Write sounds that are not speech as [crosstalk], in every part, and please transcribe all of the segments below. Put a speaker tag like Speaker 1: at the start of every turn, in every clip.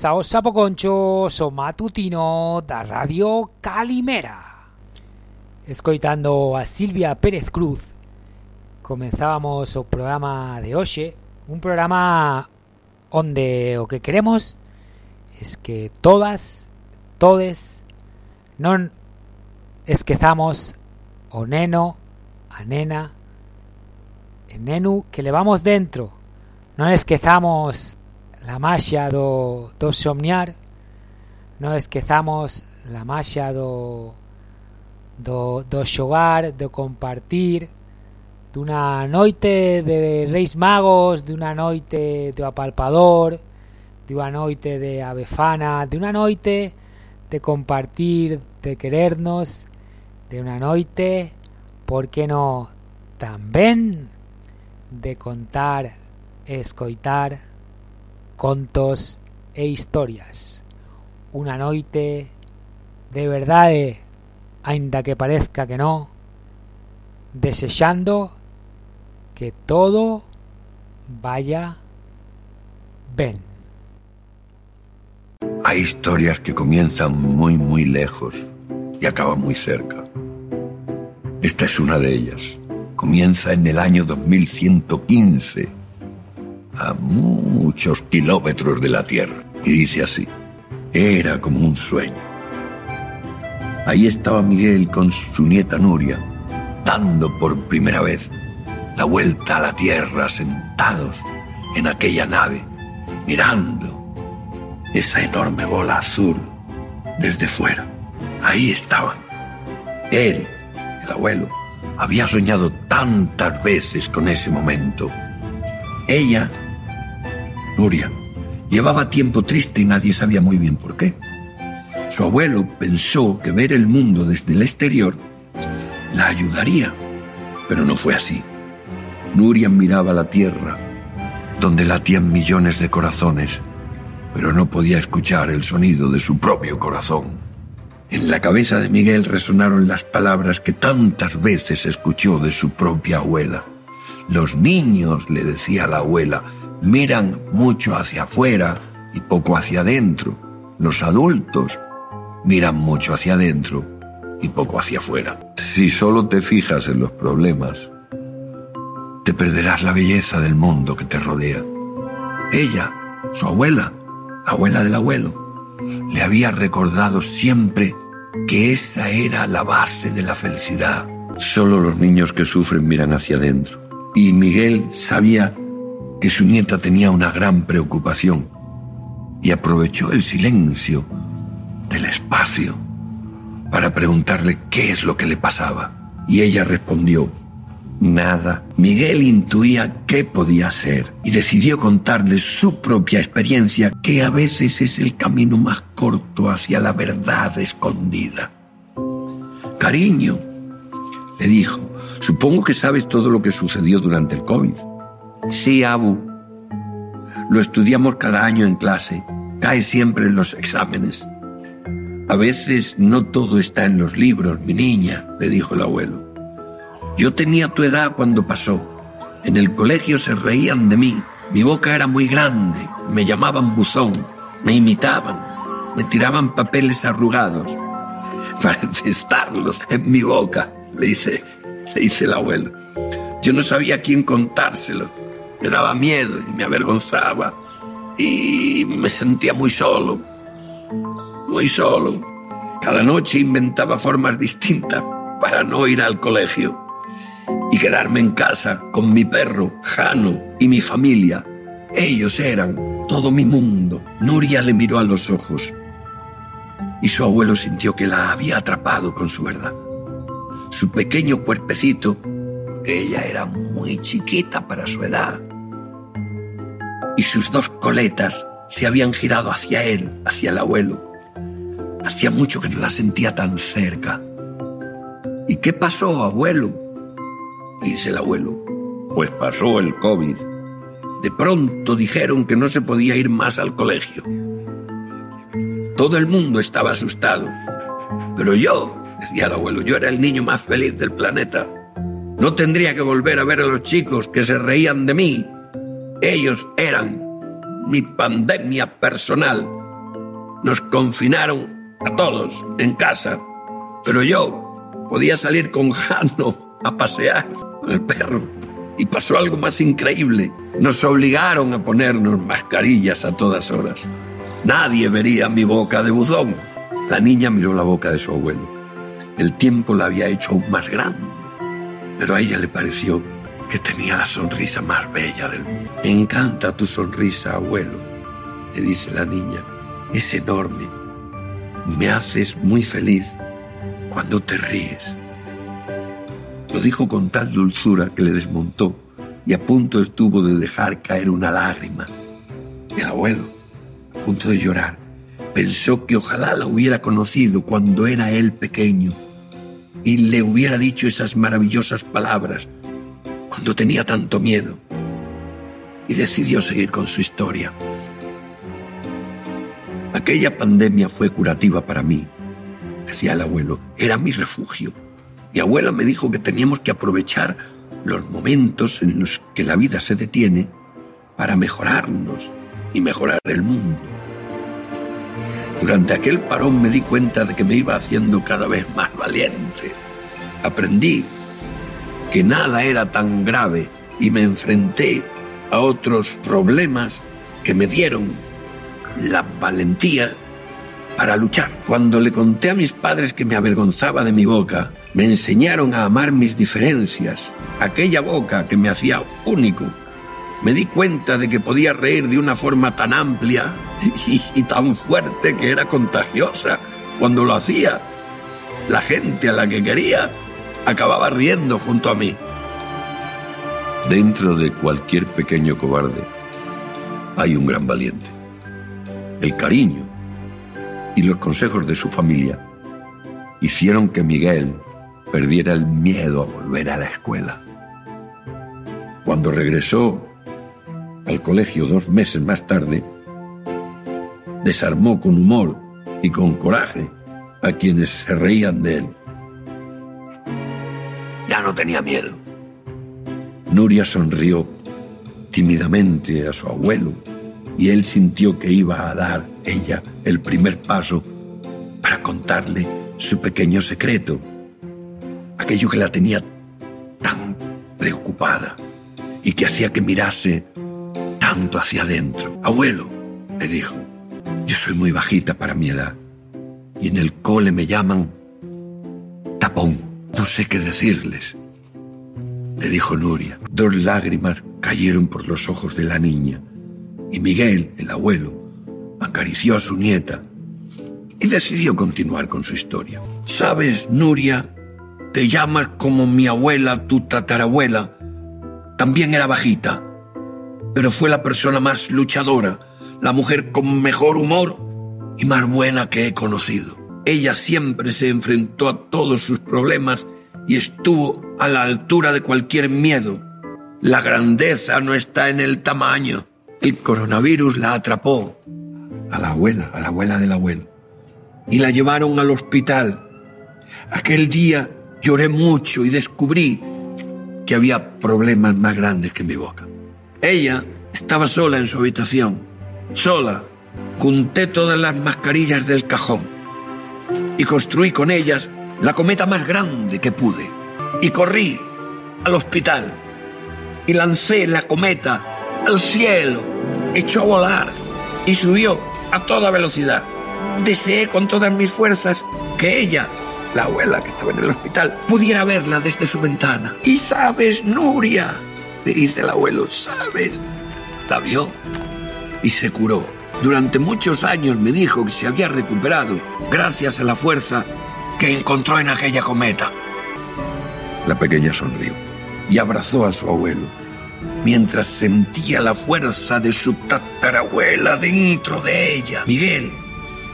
Speaker 1: Benvidas ao Sapoconchos, o matutino da Radio Calimera. Escoitando a Silvia Pérez Cruz, comenzábamos o programa de hoxe, un programa onde o que queremos es que todas, todes, non esquezamos o neno, a nena, e nenu que levamos dentro. Non esquezamos la maxia do, do somniar, non esquezamos la maxia do, do, do xogar, do compartir, dunha noite de Reis Magos, dunha noite do apalpador, dunha noite de Abefana, dunha noite de compartir, de querernos, de unha noite, por que no, tamén de contar escoitar contos e historias. Unha noite de verdade, aínda que parezca que no, desexando que todo vaya ben.
Speaker 2: Hay historias que comienzan muy, muy lejos y acaban muy cerca. Esta es una de ellas. Comienza en el año 2115, a muchos kilómetros de la Tierra. Y dice así, era como un sueño. Ahí estaba Miguel con su nieta Nuria, dando por primera vez la vuelta a la Tierra sentados en aquella nave, mirando esa enorme bola azul desde fuera. Ahí estaban. Él, el abuelo, había soñado tantas veces con ese momento. Ella, Nuria, llevaba tiempo triste y nadie sabía muy bien por qué. Su abuelo pensó que ver el mundo desde el exterior la ayudaría, pero no fue así. Nuria miraba la tierra, donde latían millones de corazones, pero no podía escuchar el sonido de su propio corazón. En la cabeza de Miguel resonaron las palabras que tantas veces escuchó de su propia abuela. Los niños, le decía la abuela, miran mucho hacia afuera y poco hacia adentro. Los adultos miran mucho hacia adentro y poco hacia afuera. Si solo te fijas en los problemas, te perderás la belleza del mundo que te rodea. Ella, su abuela, la abuela del abuelo, le había recordado siempre que esa era la base de la felicidad. Solo los niños que sufren miran hacia adentro. Y Miguel sabía que su nieta tenía una gran preocupación y aprovechó el silencio del espacio para preguntarle qué es lo que le pasaba. Y ella respondió, nada. Miguel intuía qué podía ser y decidió contarle su propia experiencia, que a veces es el camino más corto hacia la verdad escondida. Cariño, le dijo, supongo que sabes todo lo que sucedió durante el COVID. Sí, Abu. Lo estudiamos cada año en clase. Cae siempre en los exámenes. A veces no todo está en los libros, mi niña, le dijo el abuelo. Yo tenía tu edad cuando pasó. En el colegio se reían de mí. Mi boca era muy grande. Me llamaban buzón. Me imitaban. Me tiraban papeles arrugados [laughs] para encestarlos en mi boca, le dice, le dice el abuelo. Yo no sabía a quién contárselo. Me daba miedo y me avergonzaba. Y me sentía muy solo muy solo. Cada noche inventaba formas distintas para no ir al colegio y quedarme en casa con mi perro, Jano, y mi familia. Ellos eran todo mi mundo. Nuria le miró a los ojos y su abuelo sintió que la había atrapado con su verdad. Su pequeño cuerpecito, ella era muy chiquita para su edad, y sus dos coletas se habían girado hacia él, hacia el abuelo. Hacía mucho que no la sentía tan cerca. ¿Y qué pasó, abuelo? Dice el abuelo. Pues pasó el COVID. De pronto dijeron que no se podía ir más al colegio. Todo el mundo estaba asustado. Pero yo, decía el abuelo, yo era el niño más feliz del planeta. No tendría que volver a ver a los chicos que se reían de mí. Ellos eran mi pandemia personal. Nos confinaron a todos en casa, pero yo podía salir con [laughs] Jano a pasear con el perro. Y pasó algo más increíble. Nos obligaron a ponernos mascarillas a todas horas. Nadie vería mi boca de buzón. La niña miró la boca de su abuelo. El tiempo la había hecho aún más grande, pero a ella le pareció que tenía la sonrisa más bella del mundo. Me encanta tu sonrisa, abuelo, le dice la niña. Es enorme me haces muy feliz cuando te ríes. Lo dijo con tal dulzura que le desmontó y a punto estuvo de dejar caer una lágrima. El abuelo, a punto de llorar, pensó que ojalá la hubiera conocido cuando era él pequeño y le hubiera dicho esas maravillosas palabras cuando tenía tanto miedo. Y decidió seguir con su historia. Aquella pandemia fue curativa para mí, decía el abuelo, era mi refugio. Mi abuela me dijo que teníamos que aprovechar los momentos en los que la vida se detiene para mejorarnos y mejorar el mundo. Durante aquel parón me di cuenta de que me iba haciendo cada vez más valiente. Aprendí que nada era tan grave y me enfrenté a otros problemas que me dieron la valentía para luchar. Cuando le conté a mis padres que me avergonzaba de mi boca, me enseñaron a amar mis diferencias, aquella boca que me hacía único. Me di cuenta de que podía reír de una forma tan amplia [laughs] y, tan fuerte que era contagiosa cuando lo hacía. La gente a la que quería acababa riendo junto a mí. Dentro de cualquier pequeño cobarde hay un gran valiente. El cariño y los consejos de su familia hicieron que Miguel perdiera el miedo a volver a la escuela. Cuando regresó al colegio dos meses más tarde, desarmó con humor y con coraje a quienes se reían de él. Ya no tenía miedo. Nuria sonrió tímidamente a su abuelo y él sintió que iba a dar ella el primer paso para contarle su pequeño secreto, aquello que la tenía tan preocupada y que hacía que mirase tanto hacia adentro. Abuelo, le dijo, yo soy muy bajita para mi edad y en el cole me llaman tapón. No sé qué decirles le dijo Nuria. Dos lágrimas cayeron por los ojos de la niña y Miguel, el abuelo, acarició a su nieta y decidió continuar con su historia. Sabes, Nuria, te llamas como mi abuela, tu tatarabuela. También era bajita, pero fue la persona más luchadora, la mujer con mejor humor y más buena que he conocido. Ella siempre se enfrentó a todos sus problemas y estuvo a la altura de cualquier miedo. La grandeza no está en el tamaño. El coronavirus la atrapó a la abuela, a la abuela del abuelo, y la llevaron al hospital. Aquel día lloré mucho y descubrí que había problemas más grandes que mi boca. Ella estaba sola en su habitación, sola. Junté todas las mascarillas del cajón y construí con ellas la cometa más grande que pude. Y corrí al hospital y lancé la cometa al cielo. Echó a volar y subió a toda velocidad. Deseé con todas mis fuerzas que ella, la abuela que estaba en el hospital, pudiera verla desde su ventana. Y sabes, Nuria, le dice el abuelo, sabes, la vio y se curó. Durante muchos años me dijo que se había recuperado gracias a la fuerza que encontró en aquella cometa. La pequeña sonrió y abrazó a su abuelo, mientras sentía la fuerza de su tatarabuela dentro de ella. Miguel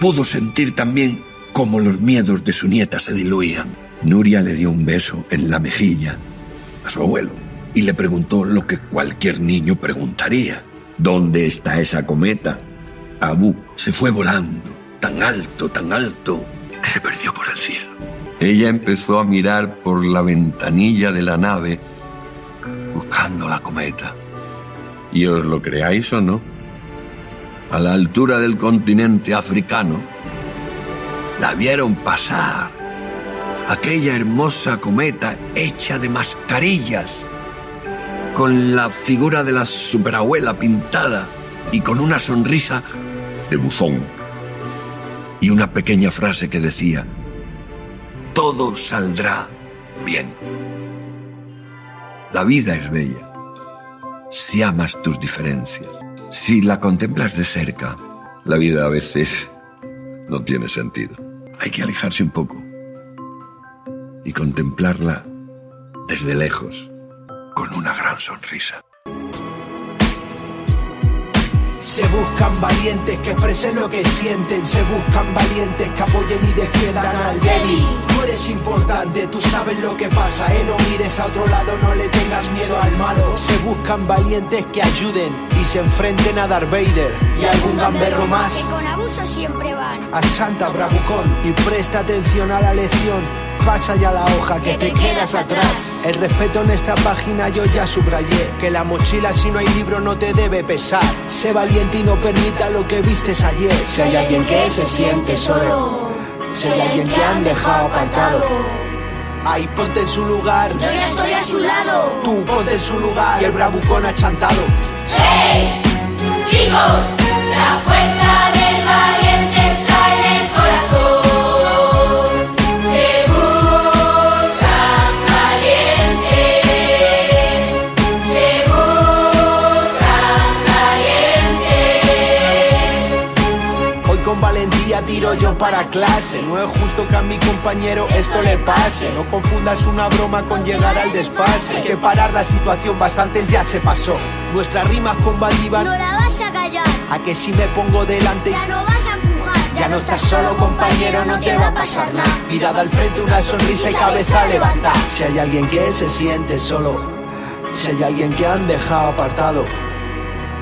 Speaker 2: pudo sentir también cómo los miedos de su nieta se diluían. Nuria le dio un beso en la mejilla a su abuelo y le preguntó lo que cualquier niño preguntaría. ¿Dónde está esa cometa? Abu se fue volando, tan alto, tan alto, se perdió por el cielo. Ella empezó a mirar por la ventanilla de la nave buscando la cometa. Y os lo creáis o no, a la altura del continente africano, la vieron pasar. Aquella hermosa cometa hecha de mascarillas, con la figura de la superabuela pintada y con una sonrisa de buzón y una pequeña frase que decía, todo saldrá bien. La vida es bella si amas tus diferencias. Si la contemplas de cerca, la vida a veces no tiene sentido. Hay que alejarse un poco y contemplarla desde lejos con una gran sonrisa.
Speaker 3: Se buscan valientes que expresen lo que sienten. Se buscan valientes que apoyen y defiendan al débil. Tú eres importante, tú sabes lo que pasa. Eh, no mires a otro lado, no le tengas miedo al malo. Se buscan valientes que ayuden y se enfrenten a Darth Vader y algún gamberro más.
Speaker 4: Que con abuso siempre van.
Speaker 3: A Chanta Bravucón y presta atención a la lección. Pasa ya la hoja, que te quedas atrás. El respeto en esta página yo ya subrayé, que la mochila si no hay libro no te debe pesar. Sé valiente y no permita lo que vistes ayer. Si hay alguien que se siente solo, si hay alguien que han dejado apartado. Ahí ponte en su lugar.
Speaker 4: Yo ya estoy a su lado.
Speaker 3: Tú ponte en su lugar. Y el bravucón achantado.
Speaker 4: ¡Hey! Chicos, la fuerza del
Speaker 3: tiro yo para clase. No es justo que a mi compañero esto le pase. No confundas una broma con llegar al desfase. Hay que parar la situación, bastante ya se pasó. Nuestras rimas combatían.
Speaker 4: No la vas a callar.
Speaker 3: A que si me pongo delante.
Speaker 4: Ya no vas a.
Speaker 3: Ya no estás solo, compañero, no te va a pasar nada. Mirada al frente, una sonrisa y cabeza levantada. Si hay alguien que se siente solo, si hay alguien que han dejado apartado,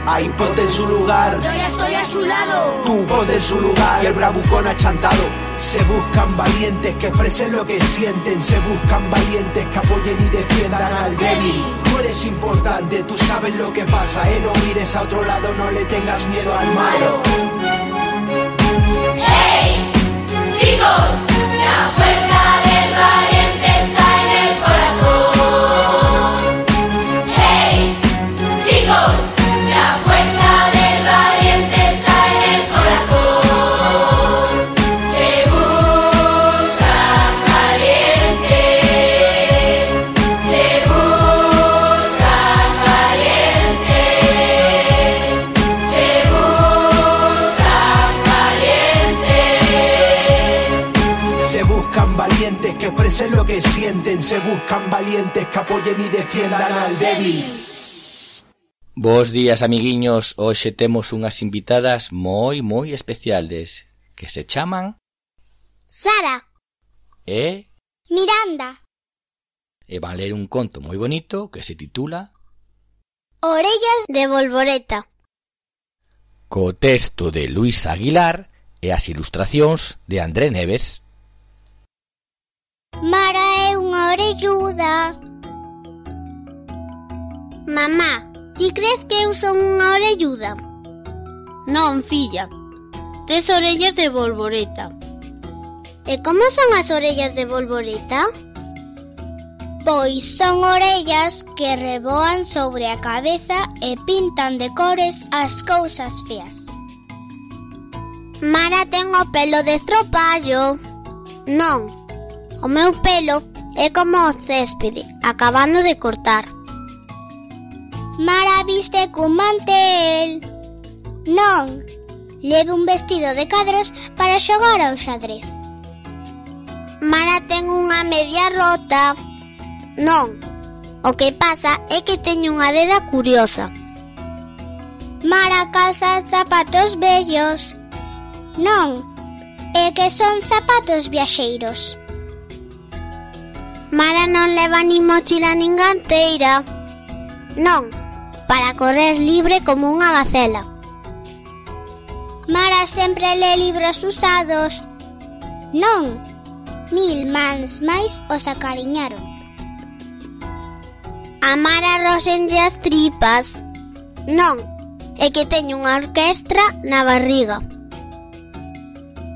Speaker 3: ahí ponte en su lugar.
Speaker 4: Yo ya estoy a su lado.
Speaker 3: Tú ponte en su lugar y el bravucón achantado. Se buscan valientes que expresen lo que sienten. Se buscan valientes que apoyen y defiendan al débil. Tú eres importante, tú sabes lo que pasa. Eh, no mires a otro lado, no le tengas miedo al malo.
Speaker 4: ¡Hey! Chicos, la fuerza
Speaker 3: que sienten, se buscan valientes que apoyen y defiendan al débil.
Speaker 5: Bos días, amiguiños. Hoxe temos unhas invitadas moi, moi especiales que se chaman
Speaker 6: Sara
Speaker 5: e
Speaker 6: Miranda.
Speaker 5: E van ler un conto moi bonito que se titula
Speaker 6: Orellas de Volvoreta.
Speaker 5: Co texto de Luis Aguilar e as ilustracións de André Neves.
Speaker 6: Mara é unha orelluda. Mamá, ti crees que eu son unha orelluda? Non, filla. Tes orellas de bolboreta. E como son as orellas de bolboreta? Pois son orellas que reboan sobre a cabeza e pintan de cores as cousas feas. Mara ten o pelo de estropallo. Non, O meu pelo é como o céspede, acabando de cortar. Mara viste cun mantel. Non, leve un vestido de cadros para xogar ao xadrez. Mara ten unha media rota. Non, o que pasa é que teño unha deda curiosa. Mara calza zapatos bellos. Non, é que son zapatos viaxeiros. Mara non leva nin mochila nin carteira. Non, para correr libre como unha gacela. Mara sempre lê libros usados. Non, mil mans máis os acariñaron. A Mara roxenlle as tripas. Non, é que teño unha orquestra na barriga.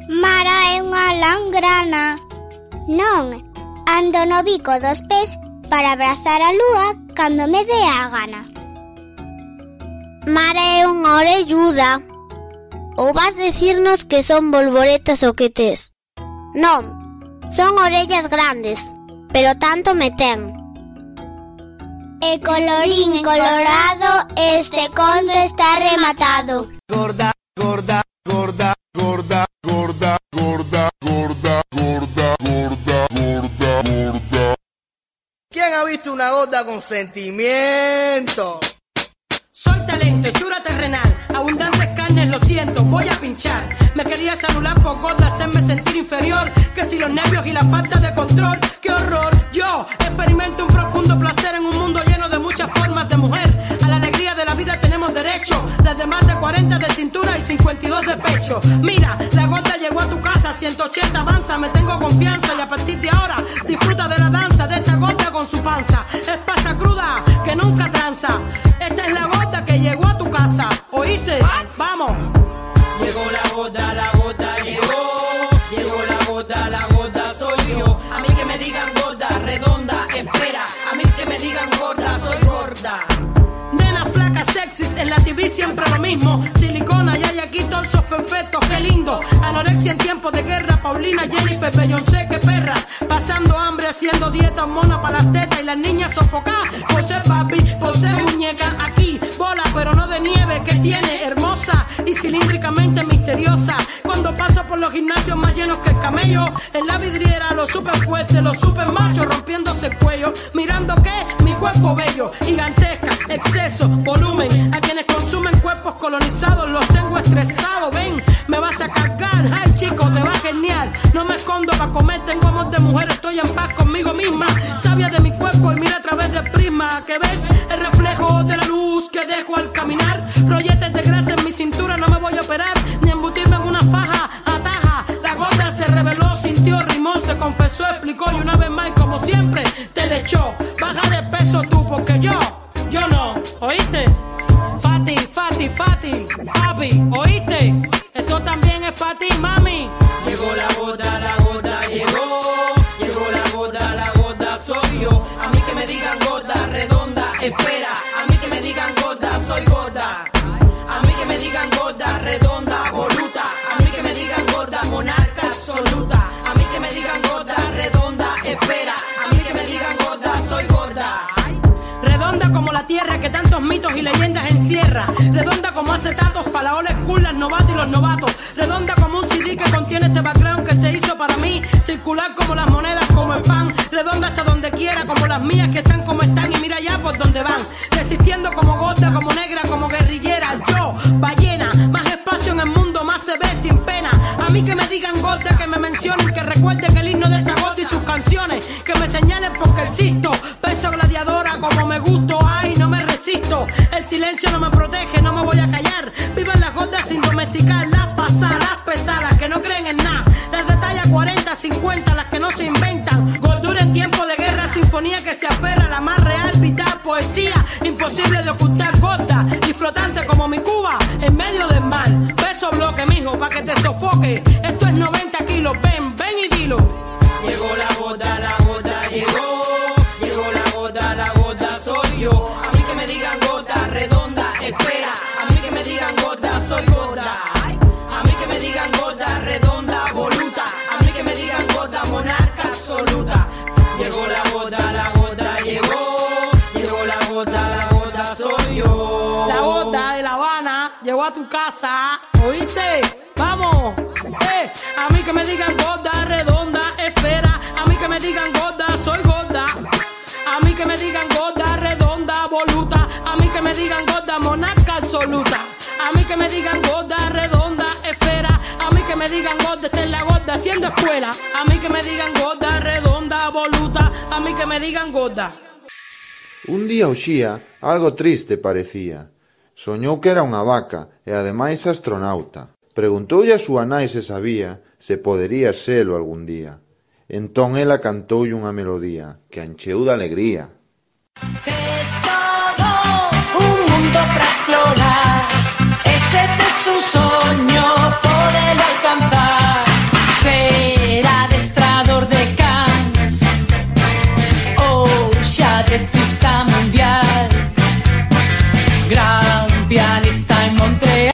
Speaker 6: Mara é unha langrana. Non, ando no bico dos pés para abrazar a lúa cando me dea a gana. Mara é unha orelluda. Ou vas decirnos que son bolboretas o que tes? Non, son orellas grandes, pero tanto me ten. E colorín colorado, este conto está rematado.
Speaker 3: Gorda, gorda, gorda, gorda.
Speaker 7: Visto una gorda con sentimiento?
Speaker 8: Soy talento, hechura terrenal, abundantes carnes, lo siento, voy a pinchar. Me quería celular por gorda, hacerme sentir inferior. Que si los nervios y la falta de control, qué horror. Yo experimento un profundo placer en un mundo lleno de muchas formas de mujer. Tenemos derecho. Las de más de 40 de cintura y 52 de pecho. Mira, la gorda llegó a tu casa danza, 180 avanza, me tengo confianza y a partir de ahora disfruta de la danza de esta gota con su panza. Es pasa cruda que nunca tranza. Esta es la gota que llegó a tu casa. ¿Oíste? Vamos.
Speaker 9: Llegó la gota, la gota
Speaker 8: en la TV siempre lo mismo. Silicona y hay aquí torsos perfectos, qué lindo. Anorexia en tiempos de guerra, Paulina, Jennifer, Beyoncé, qué perras. Pasando hambre, haciendo dieta, mona para las tetas y las niñas sofocadas. Ser papi, ser muñeca, aquí, bola, pero no de nieve, que tiene hermosa y cilíndricamente misteriosa. Cuando paso por los gimnasios más llenos que el camello, en la vidriera, los super fuertes, los super machos rompiéndose el cuello. Mirando que mi cuerpo bello, gigantesca, exceso, volumen. A quienes consumen cuerpos colonizados los tengo estresados. Ven, me vas a cargar. Ay, chico, te va genial. No me escondo para comer, tengo amor de mujer, estoy en paz conmigo misma. Sabia de mi cuerpo y mira a través del prisma que ves el reflejo de la luz que dejo al caminar. Rolletes de grasa en mi cintura, no me voy a operar ni embutirme en una faja. Ataja, la gota se reveló, sintió, rimó, se confesó, explicó y una vez más, como siempre, te le echó. Baja de peso tú, porque yo, yo no, ¿oíste? Fati, Fati, Fati, papi, ¿oíste? Esto también es para ti, mami.
Speaker 9: Llegó la gota, la gota llegó.
Speaker 8: Tierra que tantos mitos y leyendas encierra. Redonda como acetatos para la old school, las novatas y los novatos. Redonda como un CD que contiene este background que se hizo para mí. Circular como las monedas, como el pan. Redonda hasta donde quiera, como las mías que están como están. Y mira ya por donde van. Resistiendo como gorda, como negra, como guerrillera. Yo, ballena, más espacio en el mundo, más se ve sin pena. A mí que me digan gorda, que me mencionen, que recuerden el himno de esta gorda y sus canciones. Que me señalen porque existo. Silencio no me protege, no me voy a callar. Vivan las gordas sin domesticar, las pasadas, pesadas, que no creen en nada. Las de talla 40, 50, las que no se inventan. Gordura en tiempo de guerra, sinfonía que se aferra, la más real, vital, poesía. Imposible de ocultar, gorda y flotante como mi Cuba en medio del mar. Beso bloque, mijo, pa' que te sofoque. Esto es 90 kilos, ven, ven y dilo. Habana llegó a tu casa, ¿oíste? Vamos, eh, a mí que me digan gorda, redonda, esfera, a mí que me digan gorda, soy gorda, a mí que me digan gorda, redonda, voluta, a mí que me digan gorda, monarca absoluta, a mí que me digan gorda, redonda, esfera, a mí que me digan gorda, esta es la gorda haciendo escuela, a mí que me digan gorda, redonda, voluta, a mí que me digan gorda.
Speaker 10: Un día Uxía algo triste parecía. Soñou que era unha vaca e ademais astronauta. Preguntoulle a súa nai se sabía se podería selo algún día. Entón ela cantoulle unha melodía que a encheu de alegría.
Speaker 11: Es todo un mundo para explorar Ese es un soño poder alcanzar Ser adestrador de cans Ou xa de fista mundial Gran pianista en Montreal.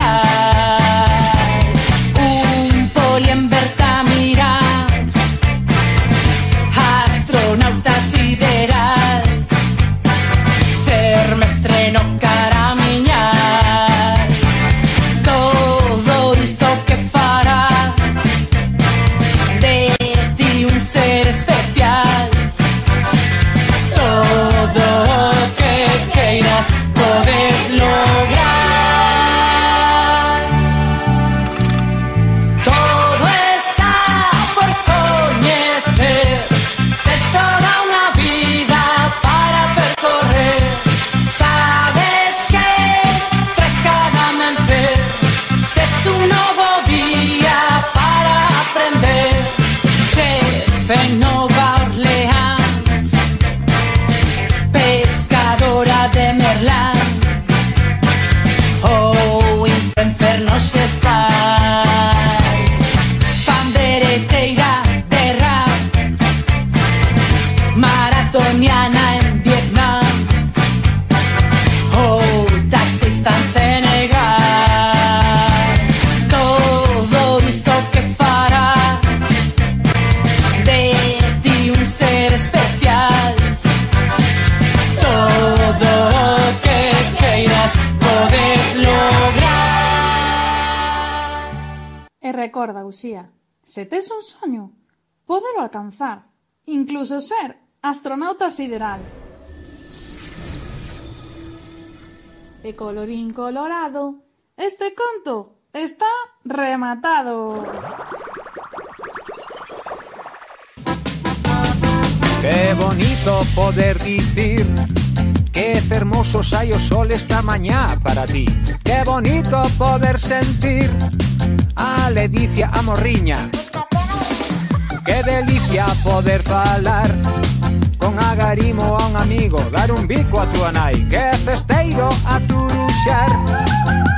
Speaker 12: Recorda, Uxía, se tes un soño, pódelo alcanzar, incluso ser astronauta sideral. E colorín colorado, este conto está rematado.
Speaker 13: Qué bonito poder dicir que hermoso sai o sol esta mañá para ti. Qué bonito poder sentir a ledicia a morriña Que delicia poder falar Con agarimo a un amigo Dar un bico a tu nai Que festeiro a turuxar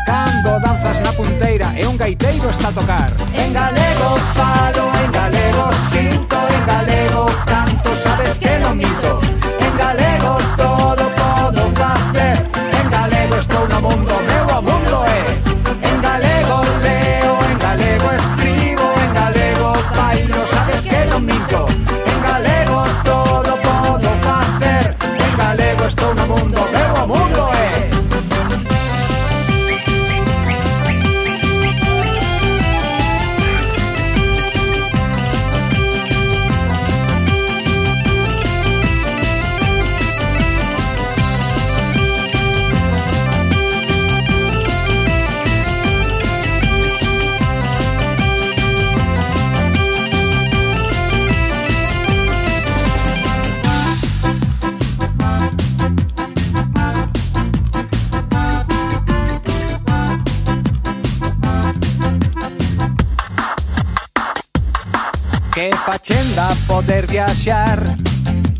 Speaker 13: Cando danzas na punteira E un gaiteiro está a tocar. En galego falo, en galego sinto En galego canto, sabes que non mito. En galego poder viaxar.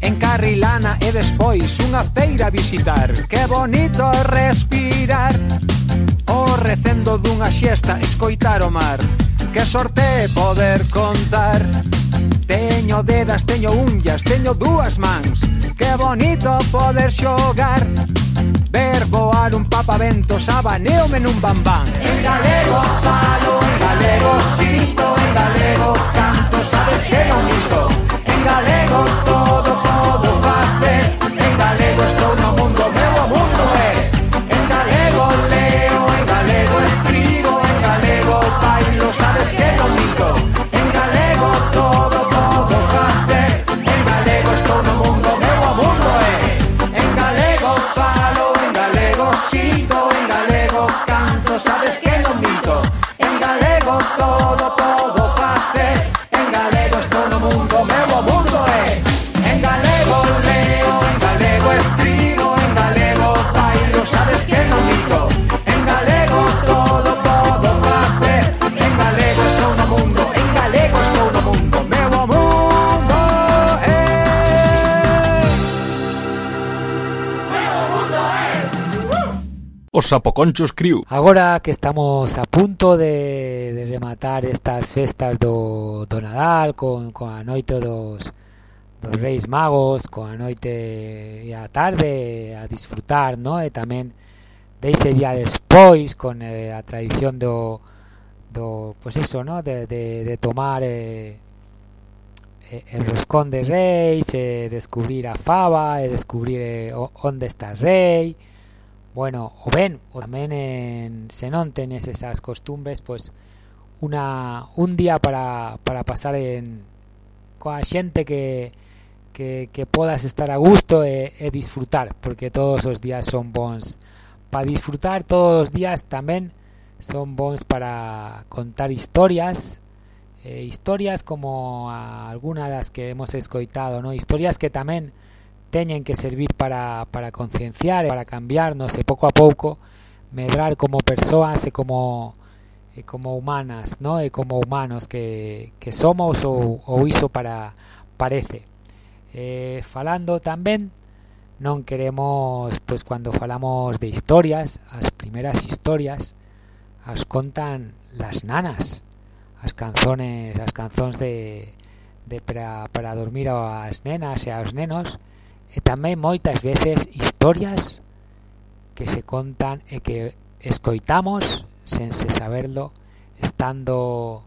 Speaker 13: En Carrilana e despois unha feira visitar. Que bonito respirar. O recendo dunha xesta escoitar o mar. Que sorte poder contar. Teño dedas, teño unllas, teño dúas mans. Que bonito poder xogar. Ver voar un papavento, sabaneome nun bambán. En galego falo, en galego sinto, en galego canto Sabes que non mito En galego todo podo
Speaker 1: Os Sapoconchos Crew. Agora que estamos a punto de, de rematar estas festas do, do Nadal con, con a noite dos, dos Reis Magos, con a noite e a tarde a disfrutar, no? E tamén deise día despois con eh, a tradición do, do pois eso, no? De, de, de tomar eh, eh, el roscón de reis, e descubrir a faba, e descubrir eh, onde está rei, Bueno, o ben, o tamén en, se non tenes esas costumbres, pois una, un día para, para pasar en coa xente que, que, que podas estar a gusto e, disfrutar, porque todos os días son bons para disfrutar, todos os días tamén son bons para contar historias, eh, historias como a, alguna das que hemos escoitado, ¿no? historias que tamén teñen que servir para, para concienciar para cambiarnos e pouco a pouco medrar como persoas e como e como humanas, ¿no? E como humanos que, que somos ou, ou iso para parece. Eh, falando tamén non queremos, pois cando falamos de historias, as primeras historias as contan las nanas, as canzones, as canzóns de, de para, para dormir as nenas e aos nenos, e tamén moitas veces historias que se contan e que escoitamos sen se saberlo estando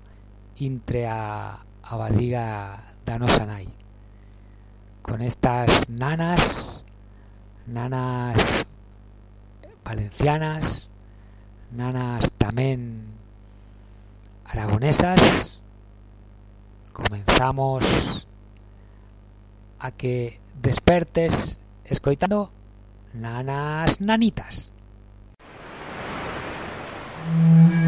Speaker 1: intre a, a barriga da con estas nanas nanas valencianas nanas tamén aragonesas comenzamos a que despertes escoitando nanas nanitas.
Speaker 14: Mm.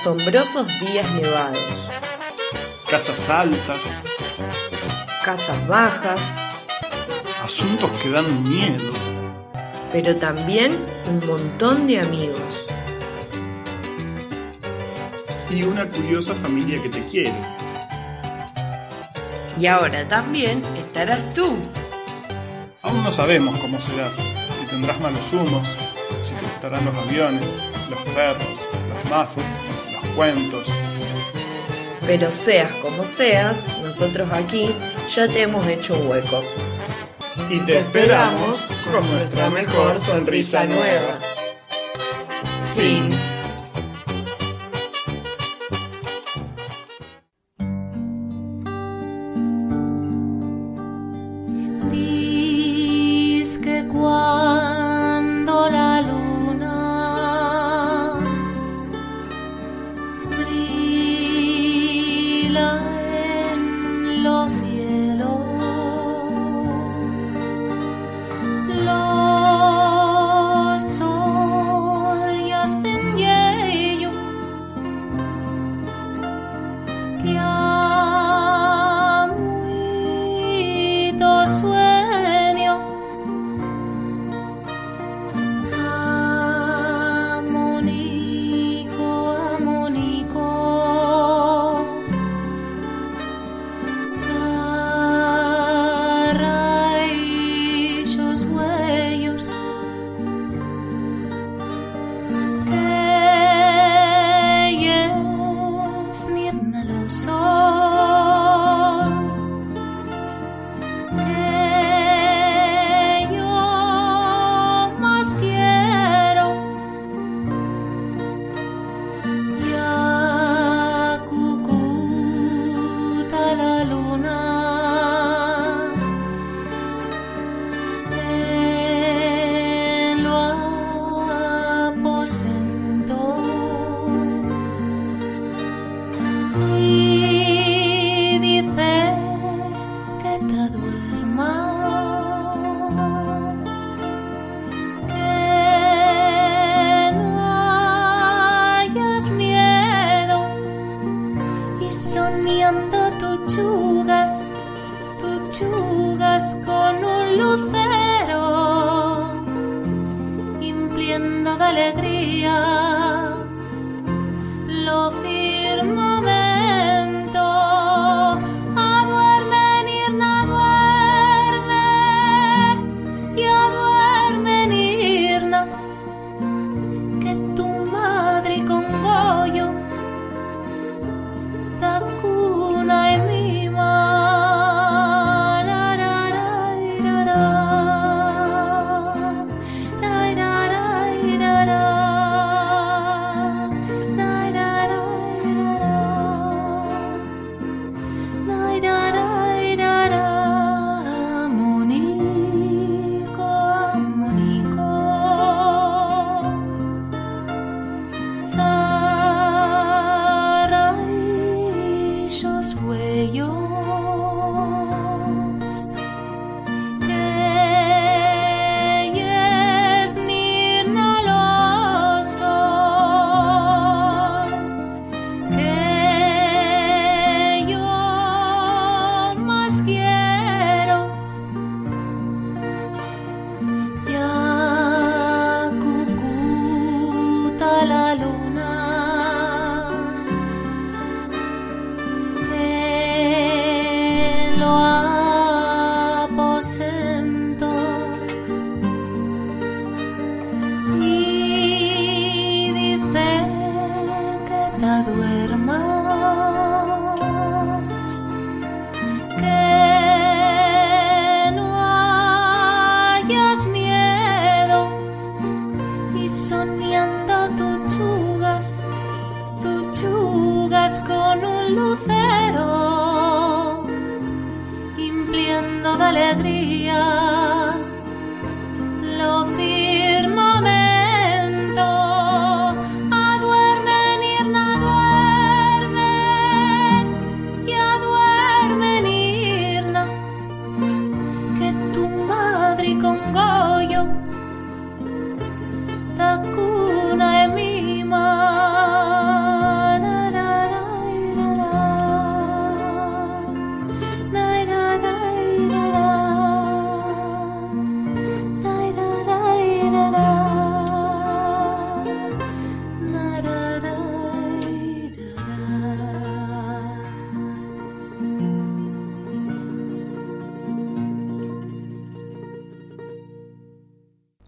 Speaker 14: Asombrosos días nevados,
Speaker 15: casas altas,
Speaker 14: casas bajas,
Speaker 15: asuntos que dan miedo,
Speaker 14: pero también un montón de amigos.
Speaker 15: y una curiosa familia que te quiere.
Speaker 14: Y ahora también estarás tú.
Speaker 15: Aún no sabemos cómo serás, si tendrás malos humos, si te gustarán los aviones, los perros, los mazos, cuentos.
Speaker 14: Pero seas como seas, nosotros aquí ya te hemos hecho un hueco.
Speaker 15: Y te esperamos con nuestra mejor sonrisa nueva.
Speaker 14: Fin.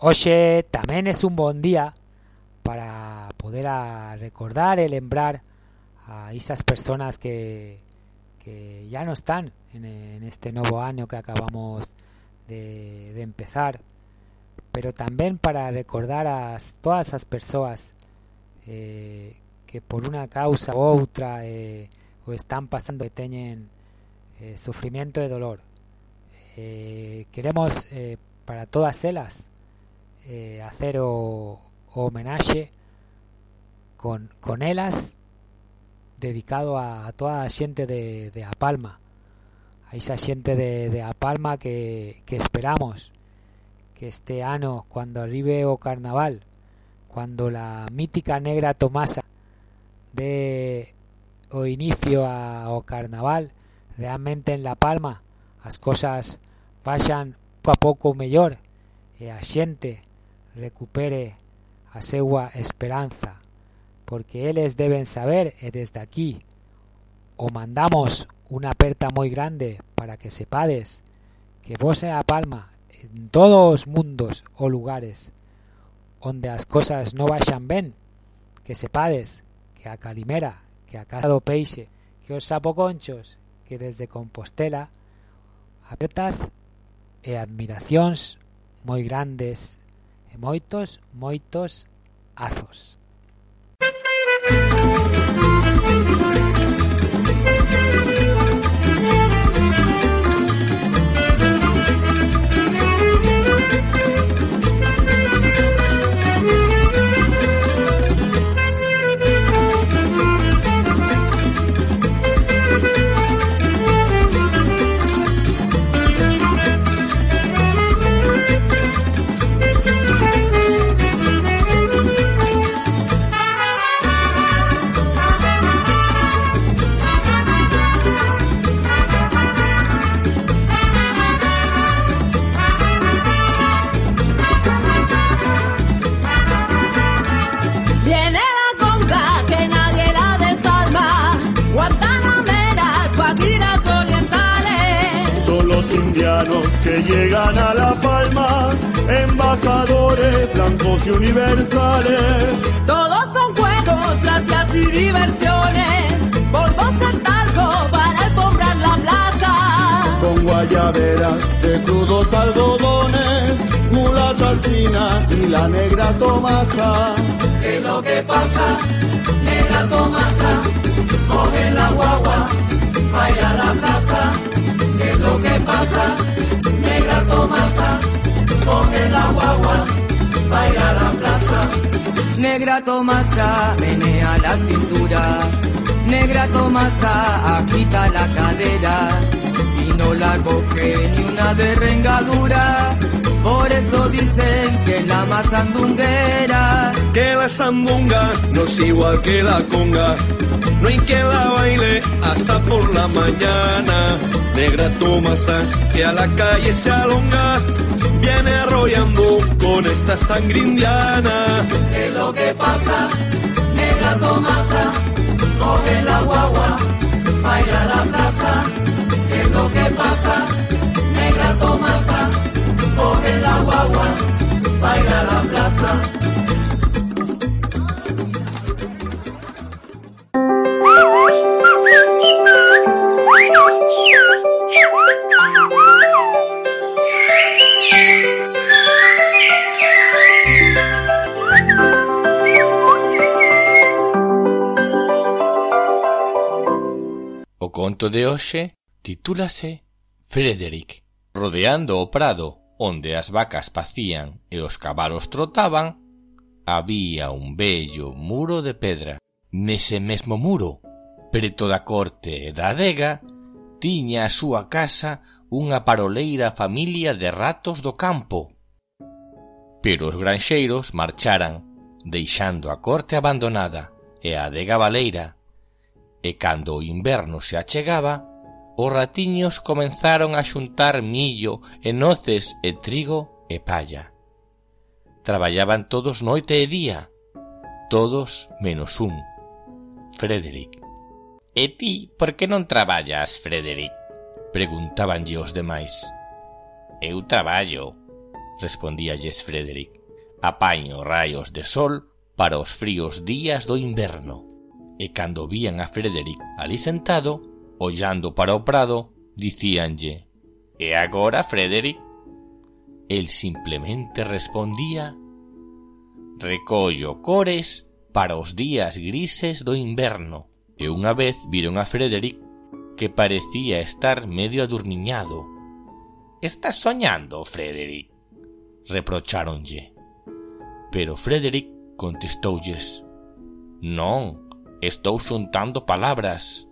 Speaker 1: Oxe tamén es un bon día para poder recordar e lembrar a esas personas que, que ya no están en, este nuevo año que acabamos de, empezar, pero también para recordar a todas esas personas eh, que por una causa u outra eh, o están pasando e teñen eh, sufrimiento e dolor. Eh, queremos eh, para todas elas eh, hacer o, o homenaxe con, con elas dedicado a, a toda a xente de, de A Palma a esa xente de, de A Palma que, que esperamos que este ano cuando arribe o carnaval cuando la mítica negra Tomasa de o inicio a, ao carnaval realmente en La Palma as cosas vayan pouco a pouco mellor e a xente recupere a seua esperanza porque eles deben saber e desde aquí o mandamos unha aperta moi grande para que sepades que vos a Palma en todos os mundos ou lugares onde as cosas non vaxan ben que sepades que a Calimera que a Casa do Peixe que os sapoconchos que desde Compostela apertas e admiracións moi grandes e moitos, moitos azos.
Speaker 16: Y universales.
Speaker 11: Todos son juegos, gracias y diversiones. De talco para alfombrar la plaza.
Speaker 16: Con guayaberas de crudos algodones, mulatas finas y la negra Tomasa.
Speaker 11: ¿Qué es lo que pasa? Negra Tomasa, coge la guagua, vaya a la plaza. ¿Qué es lo que pasa? Negra Tomasa, coge la guagua, vaya a la plaza. Negra Tomasa, menea la cintura. Negra Tomasa, agita la cadera. Y no la coge ni una derrengadura. Por eso dicen que la más sandunguera.
Speaker 16: Que la sandunga no es igual que la conga. No hay que la baile hasta por la mañana. Negra Tomasa que a la calle se alonga. Viene arrollando con esta sangre indiana.
Speaker 11: ¿Qué es lo que pasa? Negra Tomasa, coge la guagua, baila la plaza. ¿Qué es lo que pasa? Negra Tomasa, coge la guagua, baila la plaza.
Speaker 5: O conto de hoxe titúlase Frederick, rodeando o prado onde as vacas pacían e os cabalos trotaban, había un bello muro de pedra. Nese mesmo muro, preto da corte e da adega, Tiña a súa casa unha paroleira familia de ratos do campo. Pero os granxeiros marcharan, deixando a corte abandonada e a adega baleira, e cando o inverno se achegaba, os ratiños comenzaron a xuntar millo e noces e trigo e palla. Traballaban todos noite e día, todos menos un, Frederick. E ti, por que non traballas, Frederick? Preguntábanlle os demais. Eu traballo, respondíalles Frederick. Apaño raios de sol para os fríos días do inverno. E cando vían a Frederick ali sentado, ollando para o prado, dicíanlle E agora, Frederick? El simplemente respondía Recollo cores para os días grises do inverno e unha vez viron a Frederick que parecía estar medio adurniñado. «Estás soñando, Frederick», reprocháronlle. Pero Frederick contestoulles, «Non, estou xuntando palabras.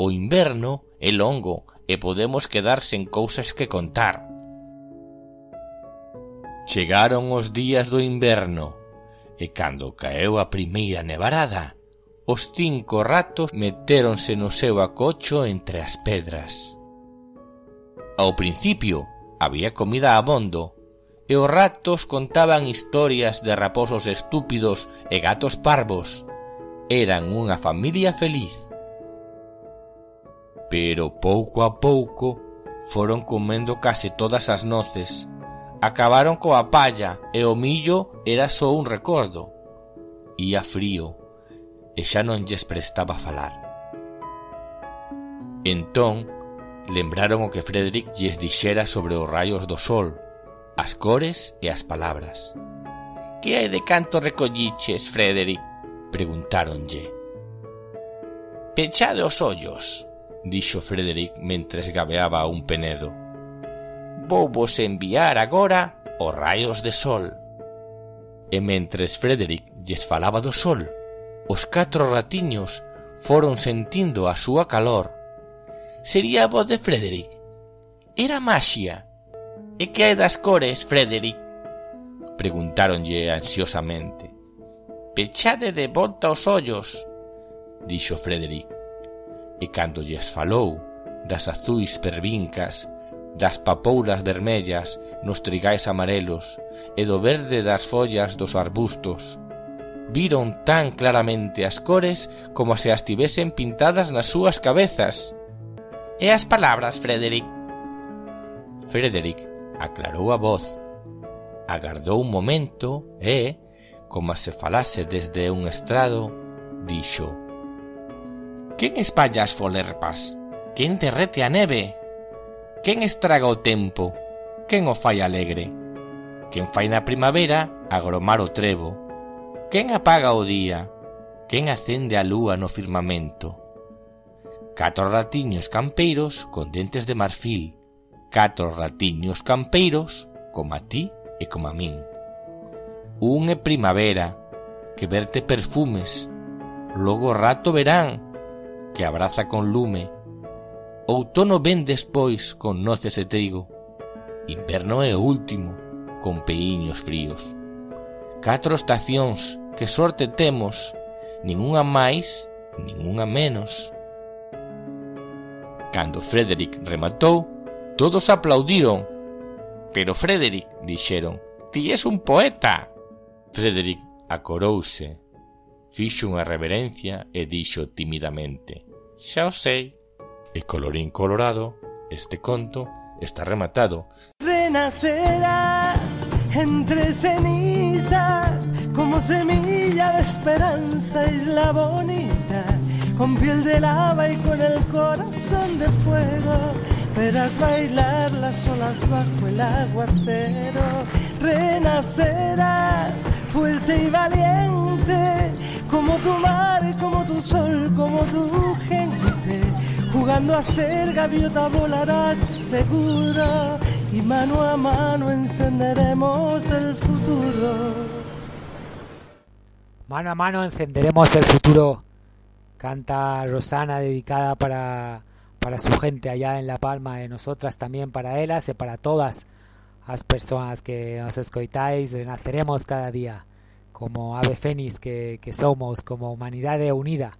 Speaker 5: O inverno é longo e podemos quedar sen cousas que contar». Chegaron os días do inverno e cando caeu a primeira nevarada, Os cinco ratos metéronse no seu acocho entre as pedras. Ao principio había comida abondo, e os ratos contaban historias de raposos estúpidos e gatos parvos. Eran unha familia feliz. Pero pouco a pouco foron comendo case todas as noces. Acabaron coa palla e o millo era só un recordo. Ía frío e xa non lles prestaba falar. Entón, lembraron o que Frederick lles dixera sobre os raios do sol, as cores e as palabras. Que hai de canto recolliches, Frederick? preguntáronlle. Pechade os ollos, dixo Frederick mentres gabeaba un penedo. Vou vos enviar agora os raios de sol. E mentres Frederick lles falaba do sol, os catro ratiños foron sentindo a súa calor. Sería a voz de Frederick. Era maxia. E que hai das cores, Frederick? Preguntáronlle ansiosamente. Pechade de volta os ollos, dixo Frederick. E cando lles falou das azuis pervincas, das papoulas vermellas nos trigais amarelos e do verde das follas dos arbustos, viron tan claramente as cores como se as tivesen pintadas nas súas cabezas. E as palabras, Frederick? Frederick aclarou a voz, agardou un momento e, como se falase desde un estrado, dixo Quen espalla as folerpas? Quen derrete a neve? Quen estraga o tempo? Quen o fai alegre? Quen fai na primavera agromar o trevo? Quen apaga o día? Quen acende a lúa no firmamento? Catro ratiños campeiros con dentes de marfil, catro ratiños campeiros como a ti e como a min. Un é primavera, que verte perfumes, logo rato verán, que abraza con lume, outono ven despois con noces e trigo, inverno é o último, con peiños fríos. Catro estacións Que sorte temos! Nin unha máis, nin unha menos. Cando Frederick rematou, todos aplaudiron. Pero Frederick, dixeron, ti és un poeta. Frederick acorouse, fixo unha reverencia e dixo timidamente, xa o sei. E colorín colorado, este conto está rematado.
Speaker 14: Renacerás entre cenizas como semilla de esperanza, isla bonita con piel de lava y con el corazón de fuego. Verás bailar las olas bajo el aguacero. Renacerás fuerte y valiente, como tu mar, como tu sol, como tu gente. Jugando a ser gaviota volarás seguro y mano a mano encenderemos el futuro.
Speaker 1: Mano a mano encenderemos el futuro canta Rosana dedicada para, para su gente allá en La Palma e nosotras también para elas e para todas as persoas que nos escoitáis. Renaceremos cada día como ave fénix que, que somos como humanidade unida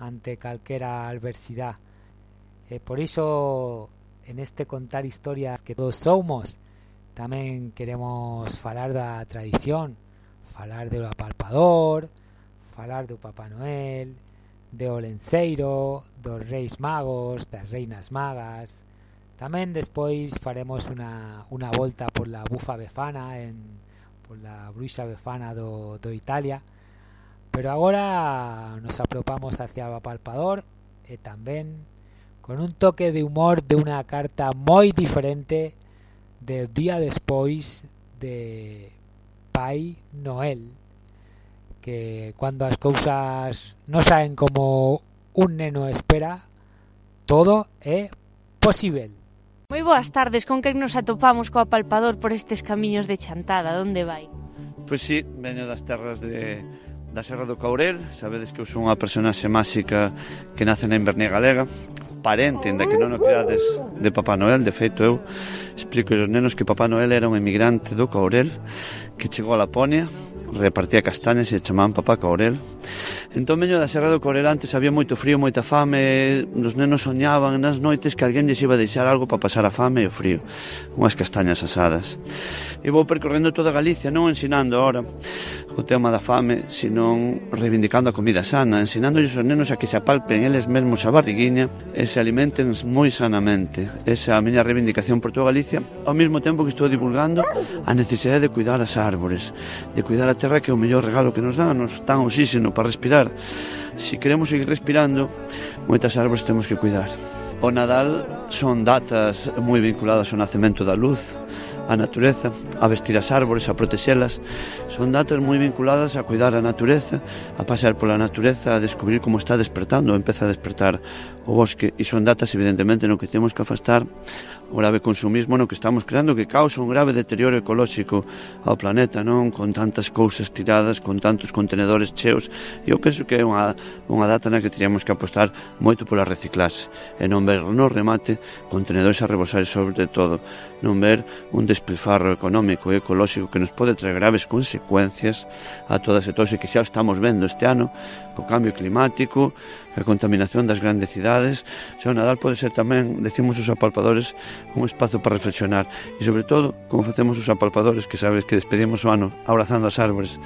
Speaker 1: ante calquera adversidad e por iso en este contar historias que todos somos tamén queremos falar da tradición falar do apalpador falar do Papá Noel de Olenseiro, dos Reis Magos, das Reinas Magas. Tamén despois faremos unha, unha volta por la bufa befana, en, por la bruxa befana do, Italia. Pero agora nos apropamos hacia Palpador e tamén con un toque de humor de unha carta moi diferente del día despois de Pai Noel que cando as cousas non saen como un neno espera todo é posible
Speaker 17: Moi boas tardes, con que nos atopamos co apalpador por estes camiños de Chantada, onde vai?
Speaker 18: Pois sí, veño das terras de, da Serra do Caurel Sabedes que eu sou unha personaxe máxica que nace na Invernia Galega Parente, ainda que non o creades de Papá Noel De feito, eu Explico aos nenos que Papá Noel era un emigrante do Caurel que chegou a Laponia, repartía castañas e chamaban Papá Caurel. Entón meño da Serra do Corel antes había moito frío, moita fame, os nenos soñaban nas noites que alguén lles iba a deixar algo para pasar a fame e o frío, unhas castañas asadas. E vou percorrendo toda Galicia, non ensinando ahora o tema da fame, senón reivindicando a comida sana, ensinando aos nenos a que se apalpen eles mesmos a barriguinha e se alimenten moi sanamente. Esa é a miña reivindicación por toda Galicia, ao mesmo tempo que estou divulgando a necesidade de cuidar as árbores, de cuidar a terra que é o mellor regalo que nos dá, nos dan oxígeno para respirar Se queremos seguir respirando, moitas árbores temos que cuidar. O Nadal son datas moi vinculadas ao nacemento da luz, a natureza, a vestir as árbores, a protexelas. Son datas moi vinculadas a cuidar a natureza, a pasar pola natureza, a descubrir como está despertando, empeza a despertar o bosque. E son datas, evidentemente, no que temos que afastar o grave consumismo no que estamos creando que causa un grave deterioro ecolóxico ao planeta, non? Con tantas cousas tiradas, con tantos contenedores cheos. e Eu penso que é unha, unha data na que teríamos que apostar moito pola reciclase e non ver no remate contenedores a rebosar sobre todo, non ver un despilfarro económico e ecolóxico que nos pode traer graves consecuencias a todas e todos e que xa estamos vendo este ano co cambio climático, a contaminación das grandes cidades. O sea, o Nadal pode ser tamén, decimos os apalpadores, un espazo para reflexionar. E sobre todo, como facemos os apalpadores, que sabes que despedimos o ano abrazando as árbores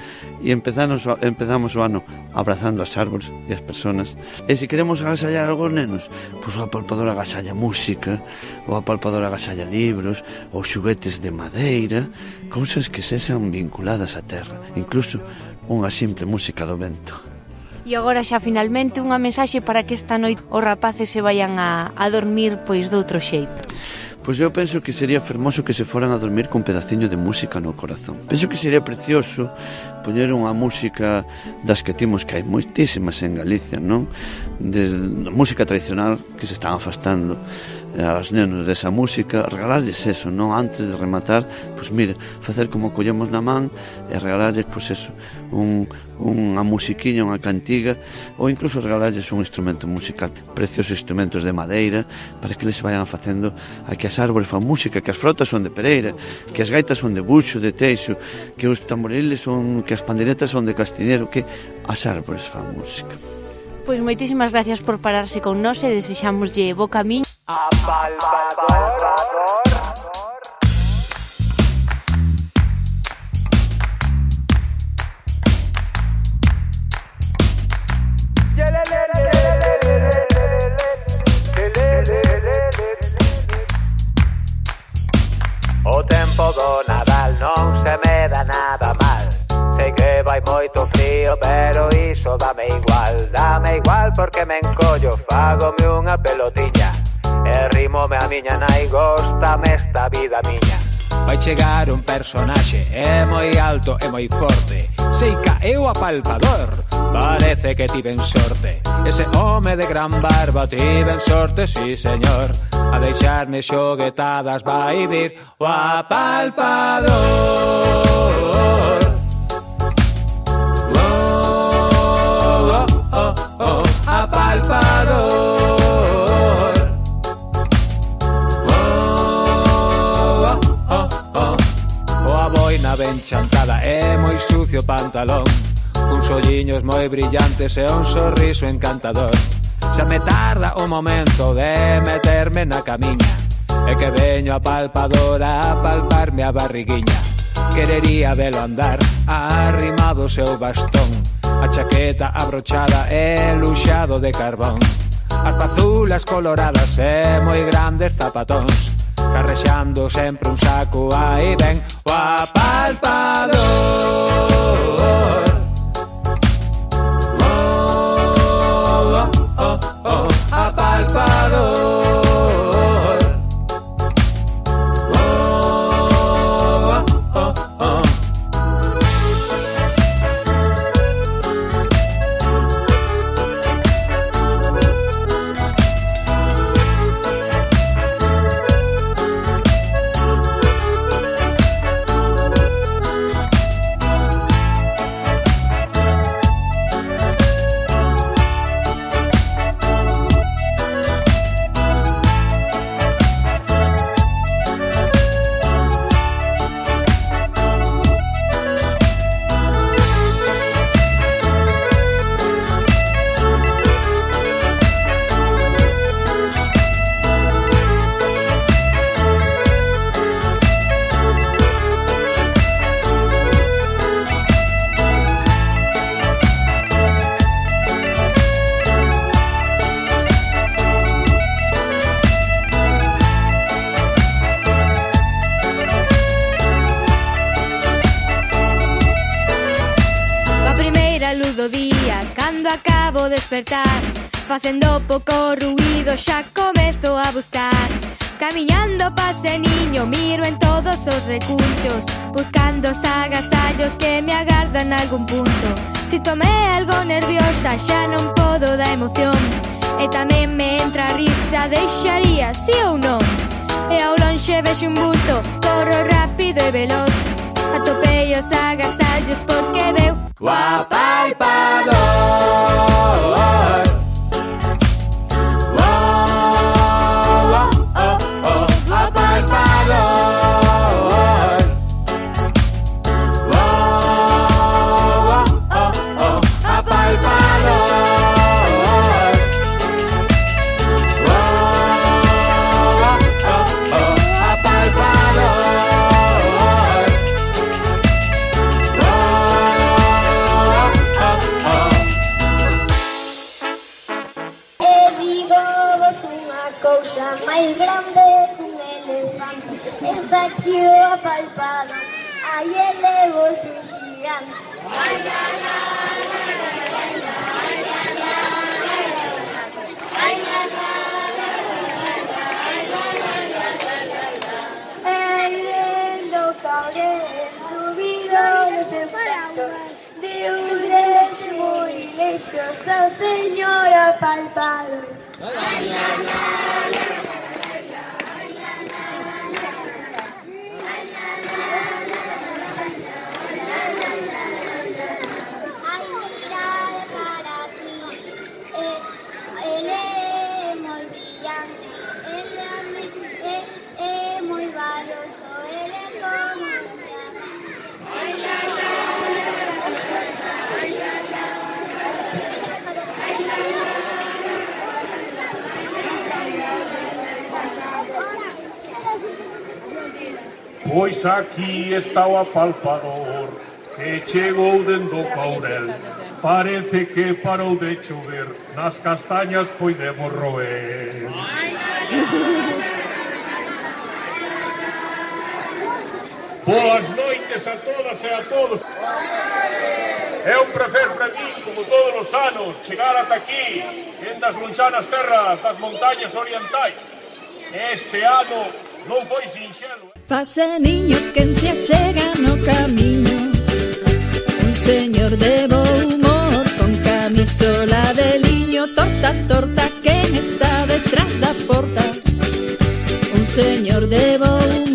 Speaker 18: e empezamos, empezamos o ano abrazando as árbores e as persoas. E se queremos agasallar algo nenos, pois o apalpador agasalla música, o apalpador agasalla libros, ou xuguetes de madeira, cousas que sexan vinculadas á terra, incluso unha simple música do vento.
Speaker 17: E agora xa finalmente unha mensaxe para que esta noite os rapaces se vayan a, a dormir pois doutro xeito.
Speaker 18: Pois eu penso que sería fermoso que se foran a dormir con pedaciño de música no corazón. Penso que sería precioso poñer unha música das que timos que hai moitísimas en Galicia, non? Desde a música tradicional que se están afastando aos nenos desa música, regalarlles eso, non antes de rematar, pois mire, facer como collemos na man e regalarlles pois eso, un, unha musiquiña, unha cantiga ou incluso regalarlles un instrumento musical, preciosos instrumentos de madeira para que les vayan facendo a que as árbores fan música, que as frotas son de pereira, que as gaitas son de buxo, de teixo, que os tamboriles son, que as panderetas son de castinero, que as árbores fan música.
Speaker 17: Pois moitísimas gracias por pararse con nós e desexámoslle bo camiño a
Speaker 19: O tempo do Nadal non se me dá nada mal. Sei que vai moito frío, pero iso dame igual. Dame igual porque me encollo, fágome unha pelotiña. E rimome a miña nai, gostame esta vida miña.
Speaker 13: Vai chegar un personaxe, é moi alto e moi forte. Sei caeu a palpador, parece que tiven sorte. Ese home de gran barba tiven sorte, sí señor. A deixarme xoguetadas vai vir o apalpador. Oh, oh, oh, oh, oh apalpador. enchantada. E moi sucio pantalón Cuns olliños moi brillantes e un sorriso encantador. Xa me tarda o momento de meterme na camiña E que veño a palpadora a palparme a barriguiña. Querería velo andar, arrimado seu bastón A chaqueta abrochada e luxado de carbón. As pazulas coloradas e moi grandes zapatóns Carrexando sempre un saco aí ben o apalpador. Oh, oh, oh, oh, oh
Speaker 20: apalpador. despertar. Facendo pouco ruido xa comezo a buscar. Camiñando pase niño, miro en todos os recunchos. Buscando sagasallos que me agardan algún punto. Si tomé algo nerviosa xa non podo da emoción. Eh, e tamén me entra eh, a risa, deixaría si sí ou non E ao lonxe vexo un bulto, corro rápido e veloz. Atopei os agasallos porque veu
Speaker 21: Guapalpa. bye, bye.
Speaker 22: Pois aquí está o apalpador que chegou dendo Caurel. Parece que parou de chover, nas castañas poidemos roer. Boas noites a todas e a todos. É un prazer para mí, como todos os anos, chegar ata aquí, en das lonxanas terras das montañas orientais. Este ano Non foi sinxelo.
Speaker 23: Eh. niño que se achega no camiño Un señor de bo humor con camisola de liño tota Torta, torta, quen está detrás da porta Un señor de bo humor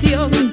Speaker 24: canción.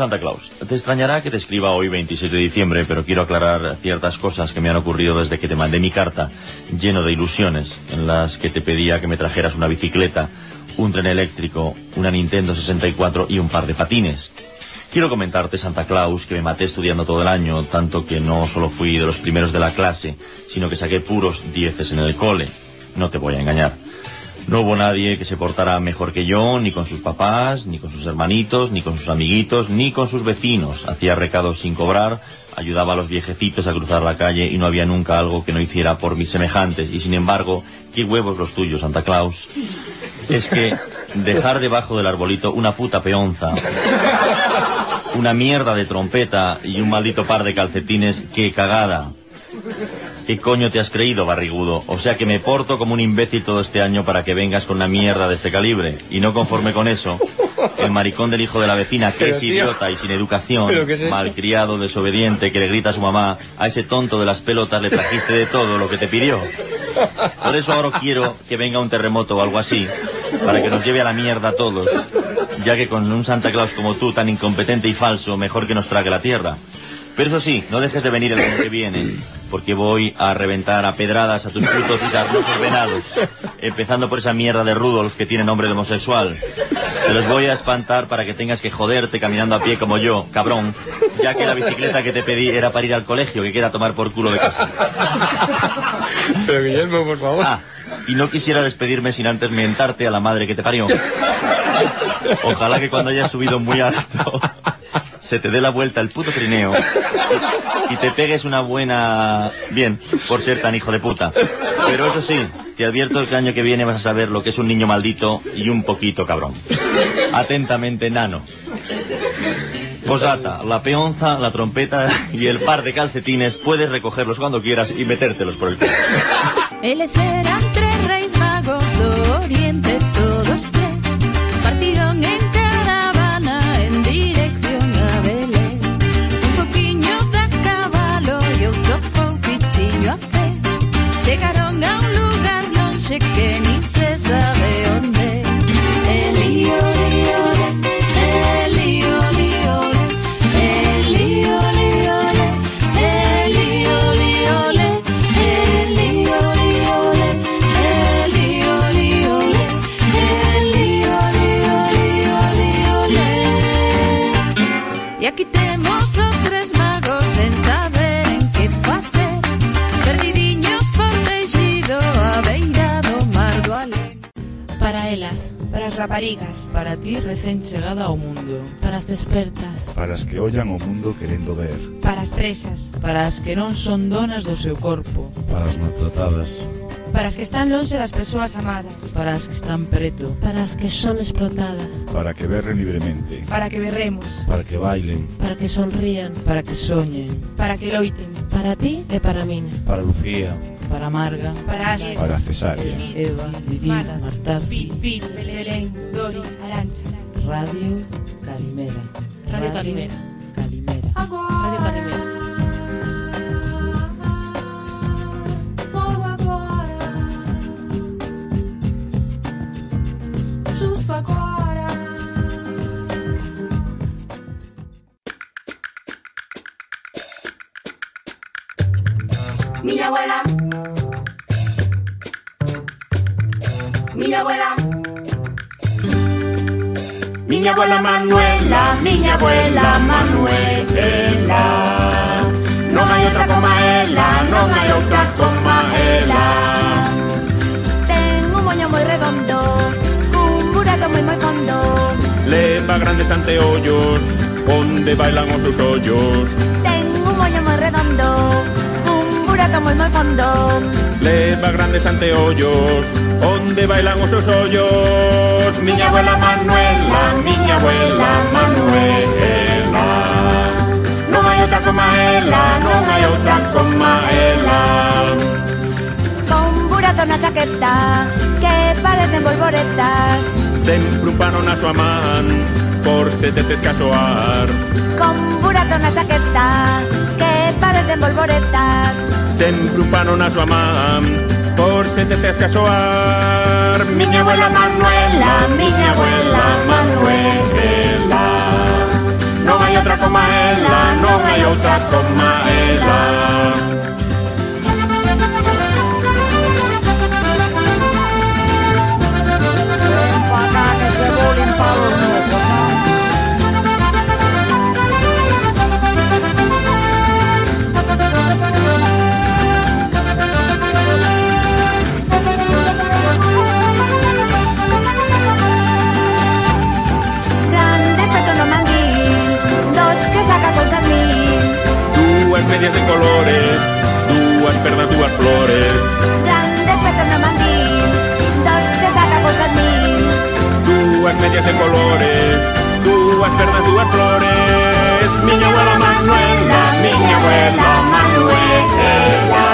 Speaker 24: Santa Claus, te extrañará que te escriba hoy 26 de diciembre, pero quiero aclarar ciertas cosas que me han ocurrido desde que te mandé mi carta, lleno de ilusiones, en las que te pedía que me trajeras una bicicleta, un tren eléctrico, una Nintendo 64 y un par de patines. Quiero comentarte, Santa Claus, que me maté estudiando todo el año, tanto que no solo fui de los primeros de la clase, sino que saqué puros dieces en el cole. No te voy a engañar. No hubo nadie que se portara mejor que yo, ni con sus papás, ni con sus hermanitos, ni con sus amiguitos, ni con sus vecinos. Hacía recados sin cobrar, ayudaba a los viejecitos a cruzar la calle y no había nunca algo que no hiciera por mis semejantes. Y sin embargo, qué huevos los tuyos, Santa Claus. Es que dejar debajo del arbolito una puta peonza, una mierda de trompeta y un maldito par de calcetines, qué cagada. ¿Qué coño te has creído, barrigudo? O sea que me porto como un imbécil todo este año para que vengas con una mierda de este calibre. Y no conforme con eso, el maricón del hijo de la vecina, que
Speaker 25: Pero,
Speaker 24: es
Speaker 25: tío.
Speaker 24: idiota y sin educación, malcriado, desobediente, que le grita a su mamá, a ese tonto de las pelotas le trajiste de todo lo que te pidió. Por eso ahora quiero que venga un terremoto o algo así, para que nos lleve a la mierda a todos, ya que con un Santa Claus como tú, tan incompetente y falso, mejor que nos trague la tierra. Pero eso sí, no dejes de venir el año que viene, porque voy a reventar a pedradas a tus putos y sarnosos venados, empezando por esa mierda de Rudolf que tiene nombre de homosexual. Te los voy a espantar para que tengas que joderte caminando a pie como yo, cabrón, ya que la bicicleta que te pedí era para ir al colegio, que quiera tomar por culo de casa.
Speaker 25: Pero Guillermo, por favor.
Speaker 24: Ah, y no quisiera despedirme sin antes mentarte a la madre que te parió. Ojalá que cuando hayas subido muy alto se te dé la vuelta el puto trineo y te pegues una buena... Bien, por ser tan hijo de puta. Pero eso sí, te advierto que el año que viene vas a saber lo que es un niño maldito y un poquito cabrón. Atentamente, nano. Posdata, la peonza, la trompeta y el par de calcetines puedes recogerlos cuando quieras y metértelos por el culo.
Speaker 23: Eran tres reis magos do oriente todos tres Chegaron a un lugar lonxe que nin se sabe
Speaker 26: raparigas.
Speaker 27: Para ti recén chegada ao mundo.
Speaker 17: Para as despertas.
Speaker 28: Para as que ollan o mundo querendo ver.
Speaker 26: Para as presas.
Speaker 27: Para as que non son donas do seu corpo.
Speaker 28: Para as maltratadas.
Speaker 26: Para as que están lonxe das persoas amadas.
Speaker 27: Para as que están preto.
Speaker 17: Para as que son explotadas.
Speaker 28: Para que berren libremente.
Speaker 26: Para que berremos.
Speaker 28: Para que bailen.
Speaker 17: Para que sonrían.
Speaker 27: Para que soñen.
Speaker 26: Para que loiten.
Speaker 17: Para ti e para min.
Speaker 28: Para Lucía.
Speaker 27: Para Marga.
Speaker 26: Para Ángel.
Speaker 28: Para Cesárea.
Speaker 27: Eva, Lili, Martafi.
Speaker 26: Pil, Belén, Dori, Arancha.
Speaker 27: Radio Calimera.
Speaker 17: Radio Calimera.
Speaker 27: Calimera.
Speaker 17: Radio Calimera.
Speaker 29: Justo agora.
Speaker 26: Miña abuela. Miña abuela. Miña abuela Manuela, miña abuela Manuela. Non hai outra como ela, non hai outra como ela.
Speaker 22: Leva grandes anteollos Onde bailan os seus ollos
Speaker 20: Ten un moño moi redondo Cun burato moi moi fondo.
Speaker 22: Leva grandes anteollos Onde bailan os seus ollos Miña abuela Manuela Miña abuela Manuela.
Speaker 26: Non hai outra como ela, non hai outra como ela.
Speaker 20: Con burato na chaqueta Que parecen volvoretas
Speaker 22: Sempre un pano na súa man Por se te tes casoar
Speaker 20: Con burato na chaqueta Que parecen volvoretas.
Speaker 22: Sempre un pano na súa man Por se te tes casoar
Speaker 26: Miña abuela Manuela, miña abuela Manuela.
Speaker 30: Non hai outra como ela, non hai outra como ela Dúas medias de colores, dúas pernas, dúas flores.
Speaker 31: Grande peto no mandil, dos que saca con mil.
Speaker 30: Dúas medias de colores, dúas pernas, dúas flores. Miña abuela Manuela, miña abuela Manuela.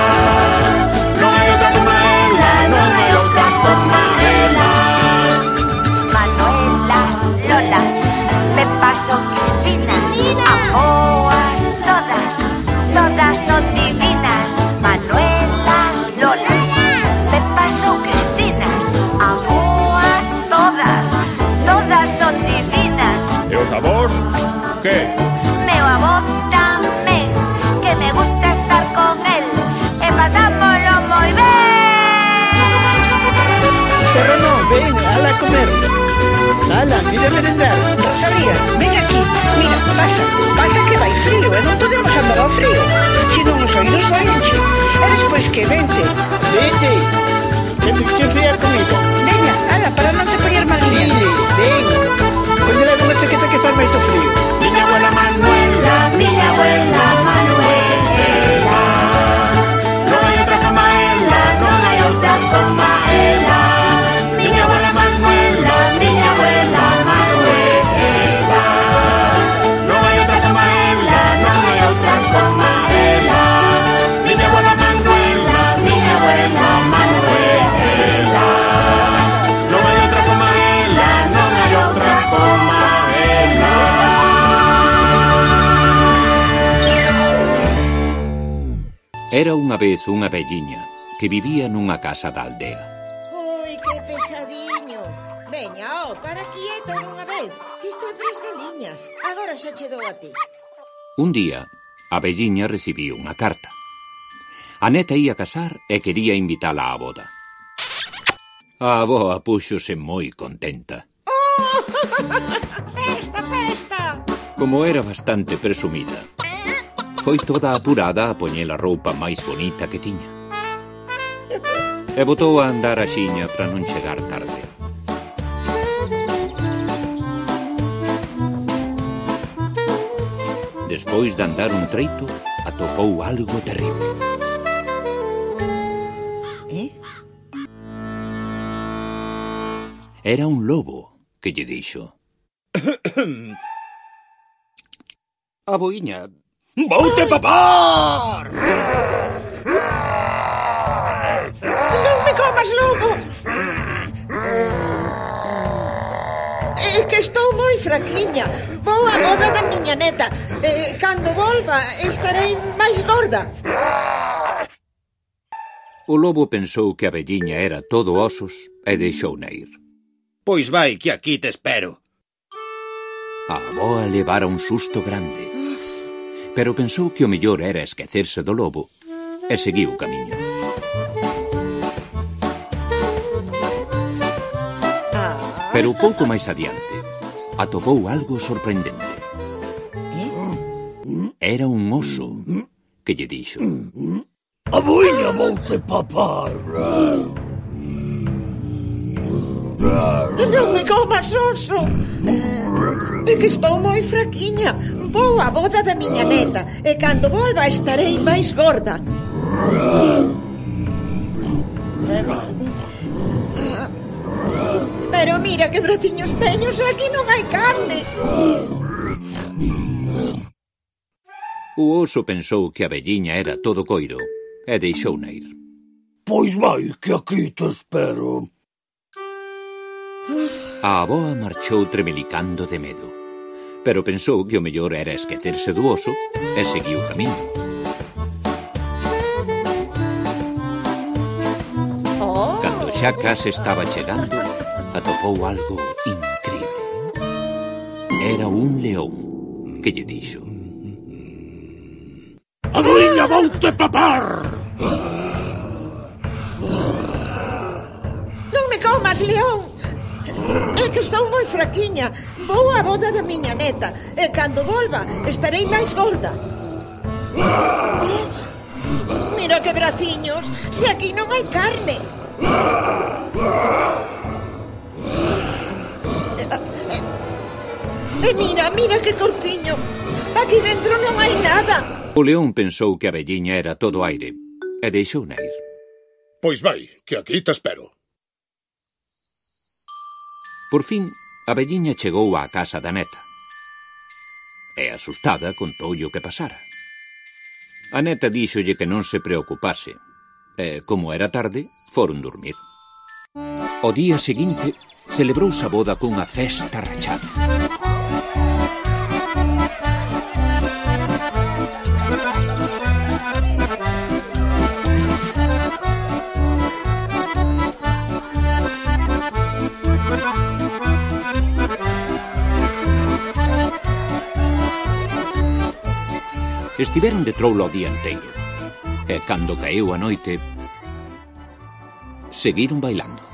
Speaker 30: Non hai outra como ela, non hai outra como ela
Speaker 32: Manuelas, Lolas, Pepas son Cristinas,
Speaker 30: ¿Qué?
Speaker 32: Meu avó tamén, que me gusta estar con él, e pasámoslo moi ben.
Speaker 33: Serrano, ven, ala a comer. Ala, mira merendar.
Speaker 34: Rosalía, ven aquí, mira, pasa, pasa que vai frío, ¿eh? e non podemos andar ao frío. Si non os oídos vaenche, e despois que vente.
Speaker 33: Vente, que te que fría comigo.
Speaker 34: Veña, ala, para non te poñer mal.
Speaker 33: Dile, ven. Unha chaqueta que faz moito frío.
Speaker 30: Miña abuela Manuela, miña abuela Manuela
Speaker 26: Era unha vez unha velliña que vivía nunha casa da aldea.
Speaker 35: Oi, que pesadiño! Veña, ó, para quieto dunha vez. Isto é pres galiñas. Agora xa che dou a ti.
Speaker 26: Un día, a velliña recibiu unha carta. A neta ia casar e quería invitala á boda. A aboa puxose moi contenta. Oh! [laughs]
Speaker 35: festa, festa!
Speaker 26: Como era bastante presumida, foi toda apurada a poñer a roupa máis bonita que tiña. E botou a andar a xiña para non chegar tarde. Despois de andar un treito, atopou algo terrible.
Speaker 35: Eh?
Speaker 26: Era un lobo que lle dixo. [coughs]
Speaker 33: A boiña
Speaker 35: Voute papar! Non me comas, lobo! É que estou moi fraquiña. Vou a boda da miña neta. E, cando volva, estarei máis gorda.
Speaker 26: O lobo pensou que a velliña era todo osos e deixouna ir.
Speaker 36: Pois vai, que aquí te espero.
Speaker 26: A boa levara un susto grande pero pensou que o mellor era esquecerse do lobo e seguiu o camiño. Pero pouco máis adiante, atopou algo sorprendente. Era un oso que lle dixo
Speaker 35: A miña voute papar Non me comas oso É que estou moi fraquiña Vou a boda da miña neta E cando volva estarei máis gorda Pero mira que braciños teño Xa aquí non hai carne
Speaker 26: O oso pensou que a velliña era todo coiro e deixouna ir.
Speaker 35: Pois vai, que aquí te espero.
Speaker 26: A aboa marchou tremelicando de medo Pero pensou que o mellor era esquecerse do oso e seguiu o camiño. Cando xa case estaba chegando Atopou algo incrível Era un león
Speaker 37: que lle dixo.
Speaker 38: Adorinha voute papar!
Speaker 35: Non me comas, león! É que estou moi fraquiña. Vou á boda da miña neta e cando volva estarei máis gorda. Mira que braciños, se aquí non hai carne. E mira, mira que corpiño. Aquí dentro non hai nada.
Speaker 37: O león pensou que a velliña era todo aire e deixou na ir.
Speaker 38: Pois vai, que aquí te espero.
Speaker 37: Por fin, a velliña chegou á casa da neta. E asustada contoulle o que pasara. A neta díxolle que non se preocupase, e, como era tarde, foron dormir. O día seguinte celebrouse a boda cunha festa rachada. Estiveron de troulo o día enteiro. E cando caeu a noite, seguiron bailando.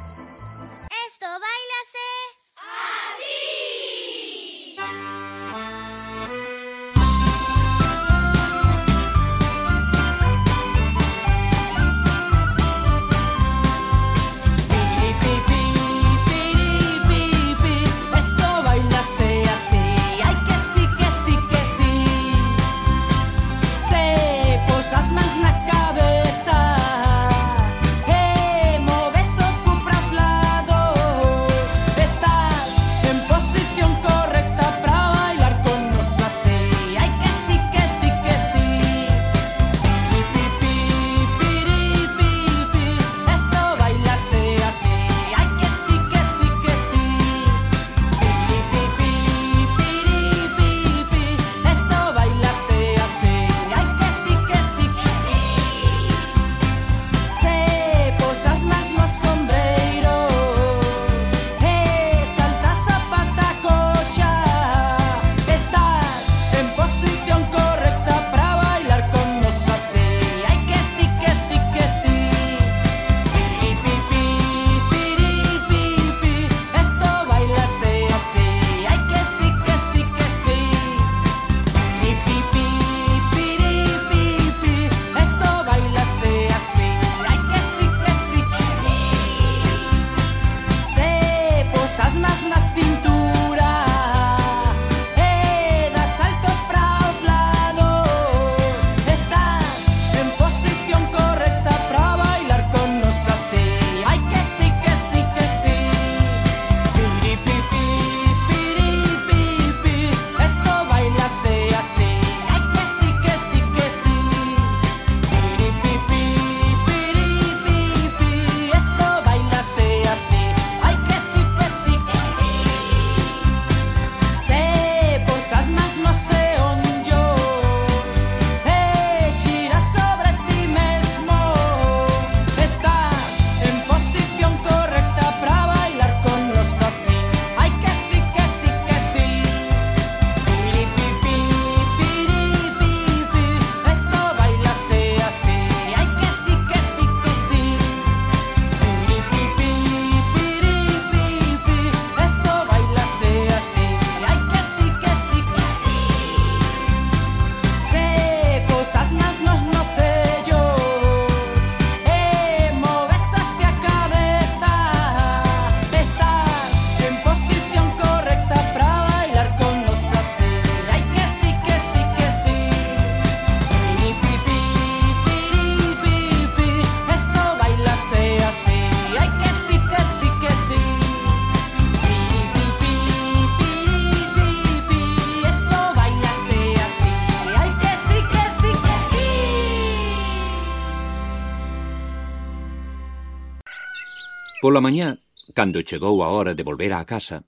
Speaker 37: Pola mañá, cando chegou a hora de volver á casa,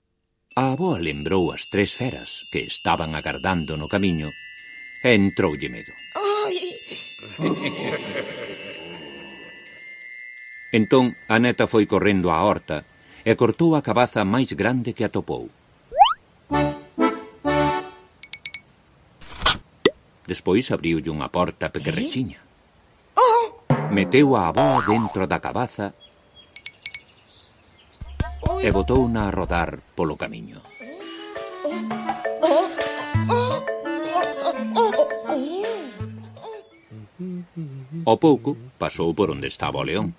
Speaker 37: a aboa lembrou as tres feras que estaban agardando no camiño e entroulle medo.
Speaker 35: Ai! [laughs]
Speaker 37: entón, a neta foi correndo á horta e cortou a cabaza máis grande que atopou.
Speaker 26: Despois abriulle unha porta ¿Eh? pequerrechiña. Oh! Meteu a aboa dentro da cabaza e botouna a rodar polo camiño. Ao pouco, pasou por onde estaba o león.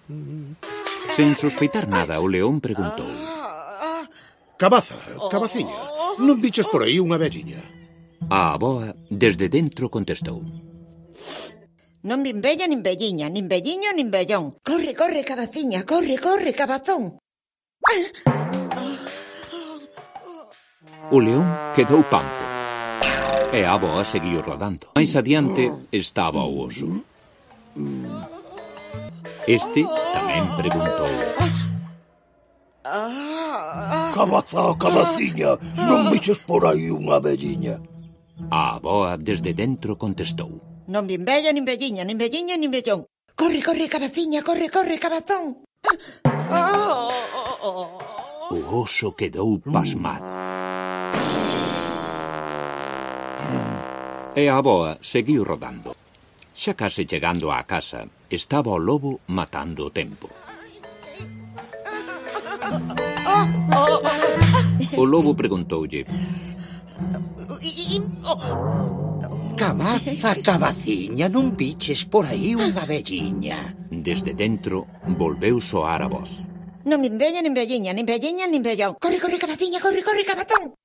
Speaker 26: Sen sospeitar nada, o león preguntou.
Speaker 39: Cabaza, cabaciña, non biches por aí unha velliña?
Speaker 26: A aboa, desde dentro, contestou.
Speaker 35: Non vin vella nin velliña, nin velliño nin vellón. Corre, corre, cabaciña, corre, corre, cabazón.
Speaker 26: O león quedou pampo e a boa seguiu rodando. Mais adiante estaba o oso. Este tamén preguntou.
Speaker 39: Cabazao, cabaciña, non biches por aí unha velliña.
Speaker 26: A aboa desde dentro contestou.
Speaker 35: Non vin vella, nin velliña, nin velliña, nin vellón. Corre, corre, cabaciña, corre, corre, cabazón.
Speaker 26: O oso quedou pasmado. E a boa seguiu rodando. Xa case chegando á casa, estaba o lobo matando o tempo. O lobo preguntoulle.
Speaker 40: Cabaza, cabaciña, non biches por aí unha velliña.
Speaker 26: Desde dentro volveu soar a voz.
Speaker 35: Non me vella, nin velliña, nin velliña, nin vellón. Corre, corre, cabaciña, corre, corre, cabatón.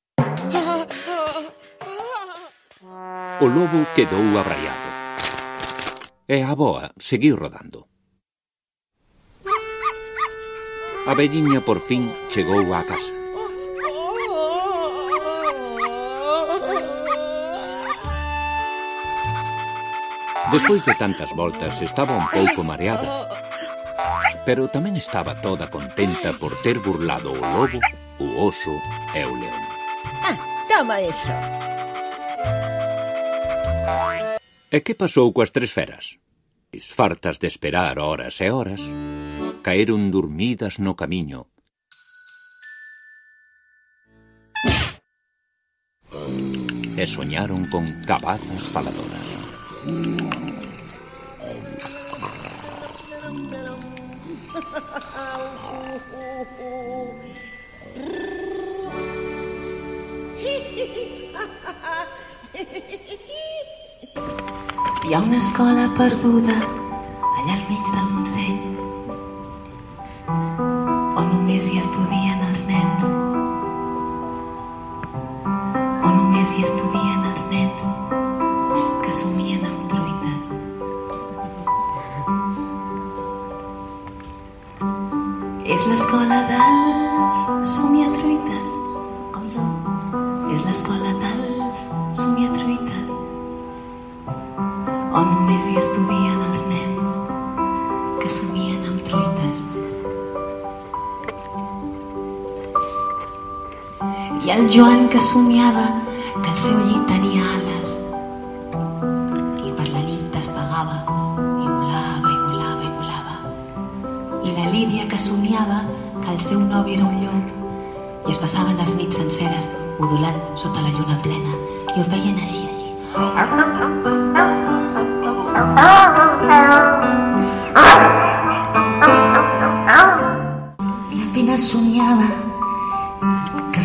Speaker 26: O lobo quedou abraiado. E a boa seguiu rodando. A velliña por fin chegou á casa. Despois de tantas voltas estaba un pouco mareada. Pero tamén estaba toda contenta por ter burlado o lobo, o oso e o león.
Speaker 35: Ah, toma eso.
Speaker 26: E que pasou coas tres feras? Fartas de esperar horas e horas Caeron dormidas no camiño. E soñaron con cabazas faladoras. [laughs]
Speaker 41: Hi ha una escola perduda allà al mig del Montseny on només hi estudien els nens. On només hi estudien els nens que somien amb truites. És l'escola dels Joan que somiava que el seu llit tenia ales i per la nit despegava i volava i volava i volava. I la Lídia que somiava que el seu novi era un llop i es passaven les nits senceres udolant sota la lluna plena i ho feien així, així. La Fina somiava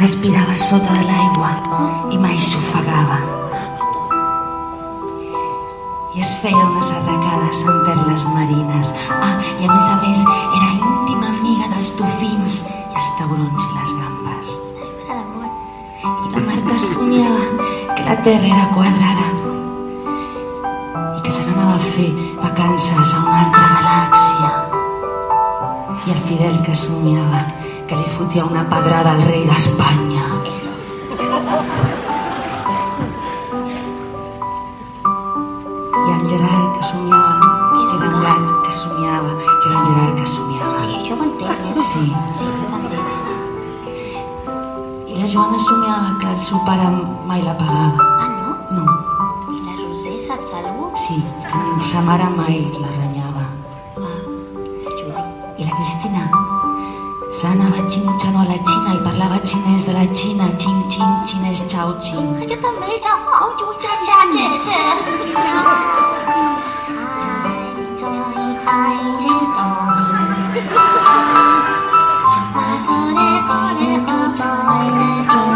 Speaker 41: respirava sota de l'aigua i mai s'ofegava. I es feia unes arracades amb perles marines. Ah, i a més a més era íntima amiga dels dofins els taurons i les gambes. I la Marta somiava que la Terra era quadrada i que se n'anava a fer vacances a una altra galàxia. I el Fidel que somiava que li fotia una pedrada al rei d'Espanya. I el Gerard que somiava que era un gat que somiava que era el Gerard que somiava. Sí, això ho entenc, eh? Sí. Sí, jo també. I la Joana somiava que el seu pare mai la pagava. Ah, no? No. I la Roser, saps alguna cosa? Sí, que sa mare mai la cine de la China, cin, cin, cine ciao, cin. Yo también ya hao, yo ya xia jie se. Hai, toi,
Speaker 42: hai, jin song. Ma sore kore
Speaker 39: ho toi ne jin.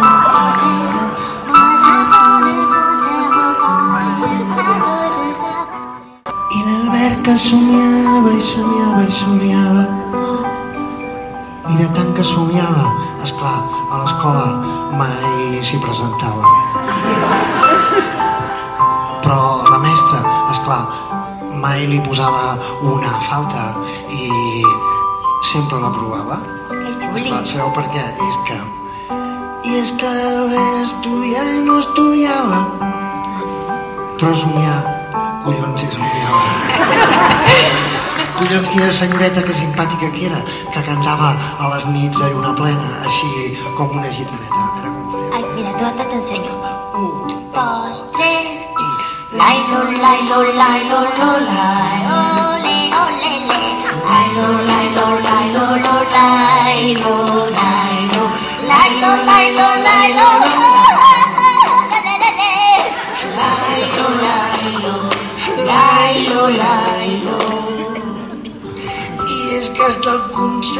Speaker 39: Y la alberca somiaba i somiava i somiava i de tant que somiava, és a l'escola mai s'hi presentava. Però la mestra, esclar, mai li posava una falta i sempre l'aprovava. Esclar, sabeu per què? És que... I és que l'Albert estudiar i no estudiava. Però somiar, collons, si somiava. [laughs] Collons, quina senyoreta que simpàtica que era, que cantava a les nits de lluna plena, així com una gitaneta. Era com
Speaker 42: Ay, mira, tú ahora te enseño. Un, dos, tres. Lailo, lailo, lailo, lo, lai.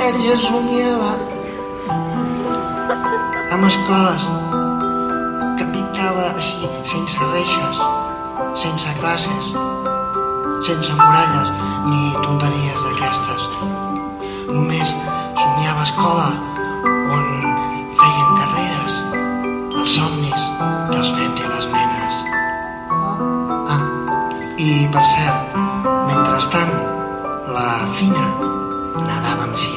Speaker 39: Conserge somiava amb escoles que pintava així, sense reixes, sense classes, sense muralles ni tonteries d'aquestes. Només somiava escola on feien carreres, els somnis dels nens i les nenes. Ah, i per cert, mentrestant, la Fina
Speaker 42: Glow,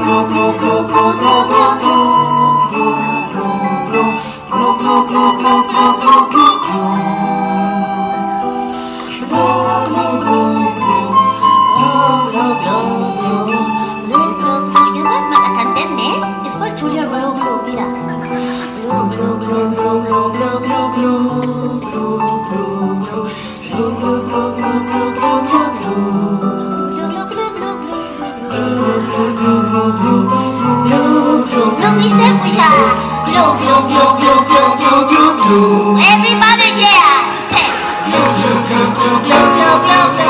Speaker 42: glow, glow, glow, glow, glow. said we are. Glue, glue, glue, glue, glue, glue, glue, glue. Everybody, yeah. Say. Glue, glue, glue, glue, glue, glue, glue,
Speaker 1: glue.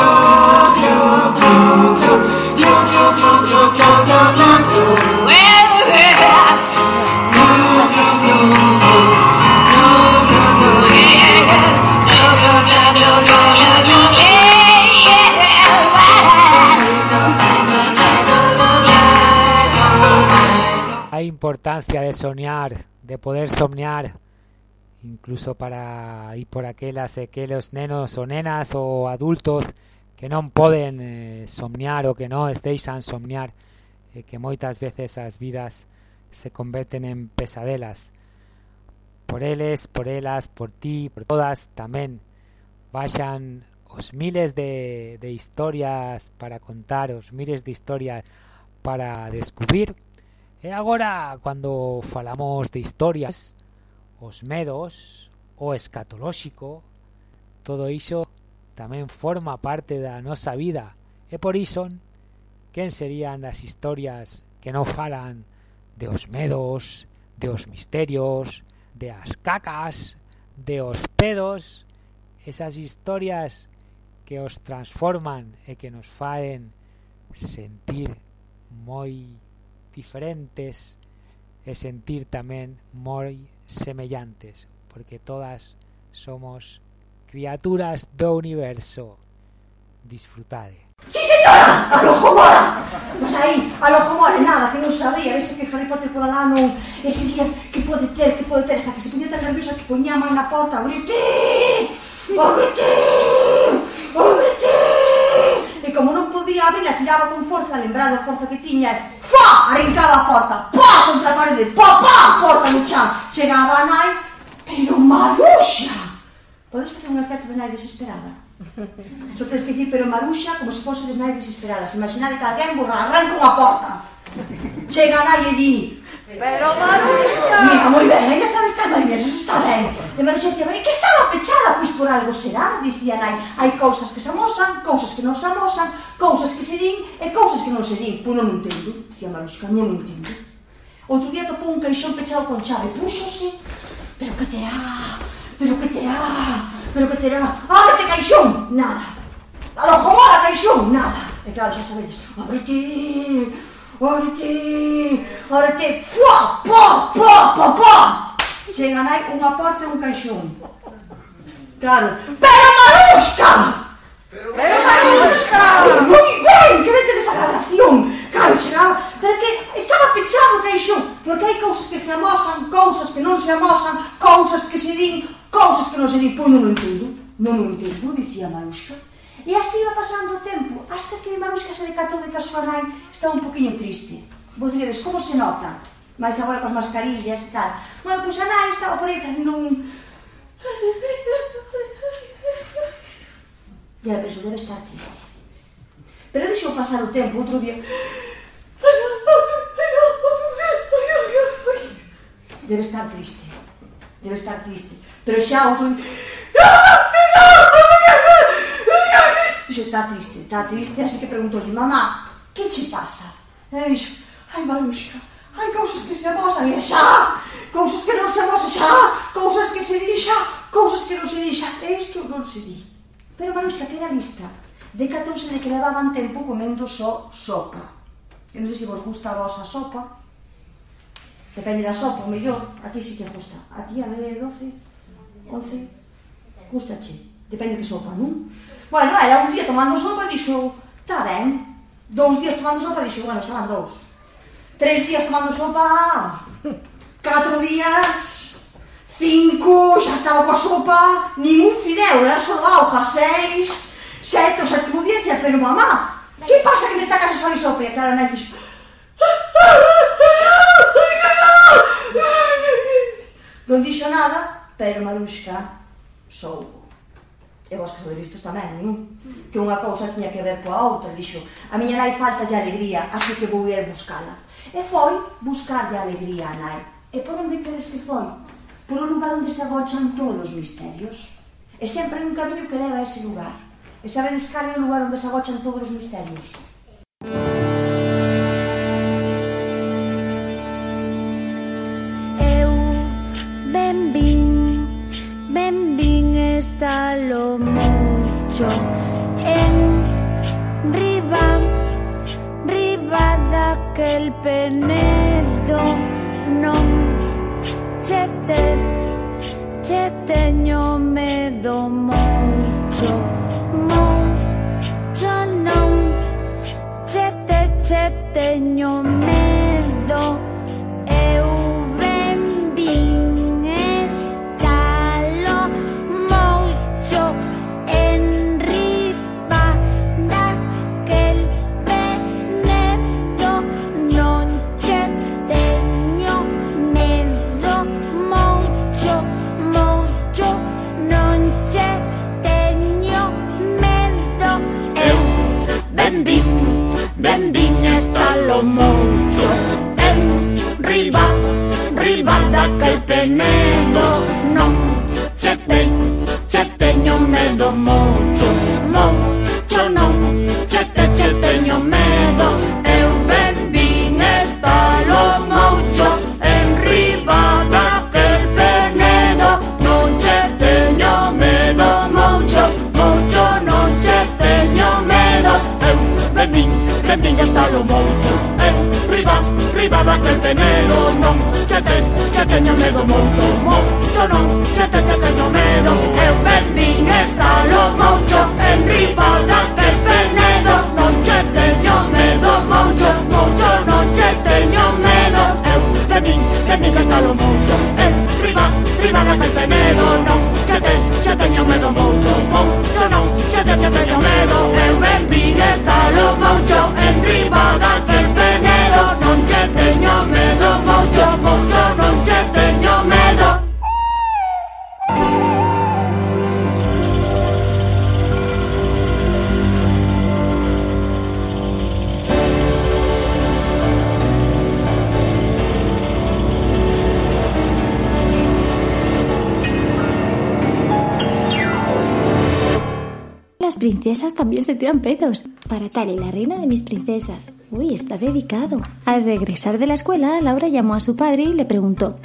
Speaker 1: importancia de soñar, de poder soñar, incluso para ir por aquelas eh, que los nenos o nenas o adultos que non poden eh, somniar ou que non esteixan somniar, eh, que moitas veces as vidas se converten en pesadelas. Por eles, por elas, por ti, por todas tamén vaxan os miles de, de historias para contar, os miles de historias para descubrir E agora, cando falamos de historias, os medos, o escatolóxico, todo iso tamén forma parte da nosa vida. E por iso, quen serían as historias que non falan de os medos, de os misterios, de as cacas, de os pedos, esas historias que os transforman e que nos faen sentir moi diferentes e sentir tamén moi semellantes, porque todas somos criaturas do universo. Disfrutade.
Speaker 43: ¡Sí, señora! ¡A lo Jomora! Pues aí, a lo Jomora, nada, que non sabía, ves que Harry Potter por alá non... Ese día, que pode ter, que pode ter, hasta que se ponía tan nerviosa que poñía a man na pota! ¡O grité! ¡O grité! E como non podía abrir, tiraba con forza, lembrado a forza que tiña, e fa, arrincaba a porta, pa, contra a parede, pa, pa, a [laughs] porta no chan. Chegaba a nai, pero maruxa. Podes facer un efecto de nai desesperada? Só tens que dicir, pero maruxa, como se fose de nai desesperada. Se imaginade que alguén borra, arranca unha porta. Chega a nai e di,
Speaker 42: Pero Maruxa...
Speaker 43: Mira, moi ben, eh, ainda está estas eso está ben. E Maruxa dicía, e que estaba pechada? Pois por algo será, dicía nai. Hai cousas que se amosan, cousas que non se amosan, cousas que se din e cousas que non se din. Pois non entendo, dicía Maruxa, non entendo. Outro día topou un caixón pechado con chave, puxose, pero que terá, pero que terá, pero que terá. ¡Ah, ábrete caixón, nada. Alojomora caixón, nada. E claro, xa sabedes, ábrete, Arete, arete, fua, pa, pa, pa, pa. Chega nai unha porta e un caixón. Claro. Pero Marusca! Pero, Marusca! Moi ben, que vete desagradación! Claro, chegaba, pero que estaba pechado o caixón, porque hai cousas que se amosan, cousas que non se amosan, cousas que se din, cousas que non se din, pois non entendo. Non entendo, dicía Marusca. E así iba pasando o tempo, hasta que Marusca se decatou de que a súa nai estaba un poquinho triste. Vos diredes, como se nota? Mais agora coas mascarillas e tal. Bueno, pois a nai estaba por aí facendo un... E ela pensou, debe estar triste. Pero deixou pasar o tempo, outro día... Debe estar triste. Debe estar triste. Pero xa outro día... Dixo, está triste, está triste, así que preguntoulle, mamá, que che pasa? E ela dixo, ai, Maruxa, hai cousas que se amosan e xa, cousas que non se amosan xa, cousas que se di xa, cousas que non se di xa, e isto non se di. Pero Maruxa, que era lista, decatouse de que levaban tempo comendo só sopa. Eu non sei se vos gusta a vos a sopa, depende da sopa, o mellor, a ti si que te gusta. A ti a de 12, 11, gusta che, depende que sopa, non? Bueno, ela un día tomando sopa dixo, está ben. Dous días tomando sopa dixo, bueno, xa van dous. Tres días tomando sopa, catro días, cinco, xa estaba coa sopa, ningún fideo, era só auga, seis, sete, o sétimo día, dicía, pero mamá, que pasa que nesta casa só hai sopa? E claro, a nai fixo, non dixo nada, pero Maruxka soubo e vos que sois listos tamén, non? Que unha cousa tiña que ver coa outra, dixo. A miña nai falta de alegría, así que vou ir buscala. E foi buscarlle a alegría a nai. E por onde crees que foi? Por un lugar onde se agochan todos os misterios. E sempre hai un camiño que leva a ese lugar. E sabedes cal é o lugar onde se agochan todos os misterios?
Speaker 44: Música está lo mucho. En riba, riba daquel penedo non che te, che teño medo mucho, mucho non che te, che teño medo ben vin
Speaker 45: está lo mucho. En riba, riba daquel penedo. Non che te, che teño medo mucho Mucho lo mucho En riba, riba daquel penedo Non che te, che teño medo mucho Mucho non, che te, che teño medo Eu ben está lo mucho En riba daquel penedo Latín, latín está lo mucho. En riba, riba da cante medo Non, xa te, xa teño medo mucho Mucho non, xa te, xa teño medo Eu en vin hasta lo mucho. En riba da cante medo Non xa teño medo mucho.
Speaker 46: Princesas también se tiran pedos. Para Tali, la reina de mis princesas. Uy, está dedicado. Al regresar de la escuela, Laura llamó a su padre y le preguntó: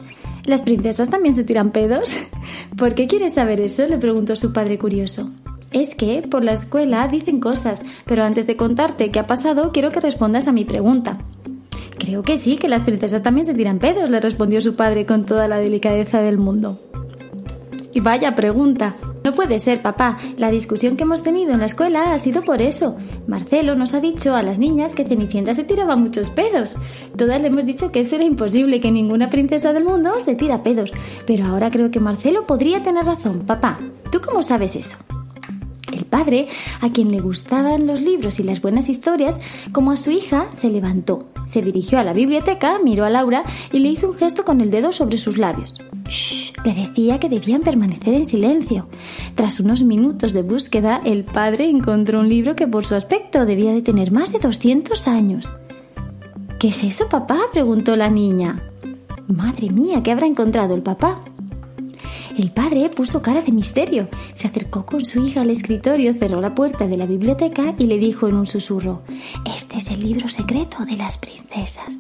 Speaker 46: ¿Las princesas también se tiran pedos? [laughs] ¿Por qué quieres saber eso? le preguntó su padre curioso. Es que por la escuela dicen cosas, pero antes de contarte qué ha pasado, quiero que respondas a mi pregunta. Creo que sí, que las princesas también se tiran pedos, le respondió su padre con toda la delicadeza del mundo. Y vaya pregunta. No puede ser, papá. La discusión que hemos tenido en la escuela ha sido por eso. Marcelo nos ha dicho a las niñas que Cenicienta se tiraba muchos pedos. Todas le hemos dicho que eso era imposible, que ninguna princesa del mundo se tira pedos. Pero ahora creo que Marcelo podría tener razón. Papá, ¿tú cómo sabes eso? Padre, a quien le gustaban los libros y las buenas historias, como a su hija, se levantó, se dirigió a la biblioteca, miró a Laura y le hizo un gesto con el dedo sobre sus labios. Shh, le decía que debían permanecer en silencio. Tras unos minutos de búsqueda, el padre encontró un libro que por su aspecto debía de tener más de 200 años. ¿Qué es eso, papá? preguntó la niña. Madre mía, ¿qué habrá encontrado el papá? El padre puso cara de misterio. Se acercó con su hija al escritorio, cerró la puerta de la biblioteca y le dijo en un susurro, Este es el libro secreto de las princesas.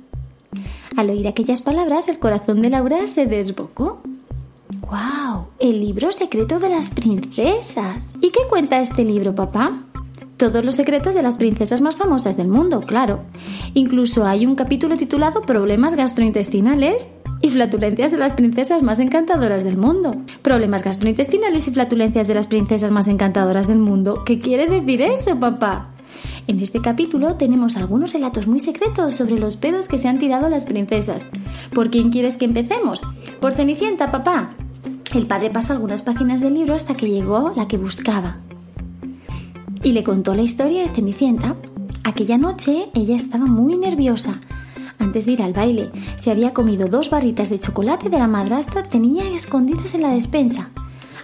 Speaker 46: Al oír aquellas palabras, el corazón de Laura se desbocó. ¡Guau! El libro secreto de las princesas. ¿Y qué cuenta este libro, papá? Todos los secretos de las princesas más famosas del mundo, claro. Incluso hay un capítulo titulado Problemas gastrointestinales y flatulencias de las princesas más encantadoras del mundo. Problemas gastrointestinales y flatulencias de las princesas más encantadoras del mundo. ¿Qué quiere decir eso, papá? En este capítulo tenemos algunos relatos muy secretos sobre los pedos que se han tirado las princesas. ¿Por quién quieres que empecemos? Por Cenicienta, papá. El padre pasa algunas páginas del libro hasta que llegó la que buscaba. Y le contó la historia de Cenicienta. Aquella noche ella estaba muy nerviosa. Antes de ir al baile, se había comido dos barritas de chocolate de la madrastra tenía escondidas en la despensa.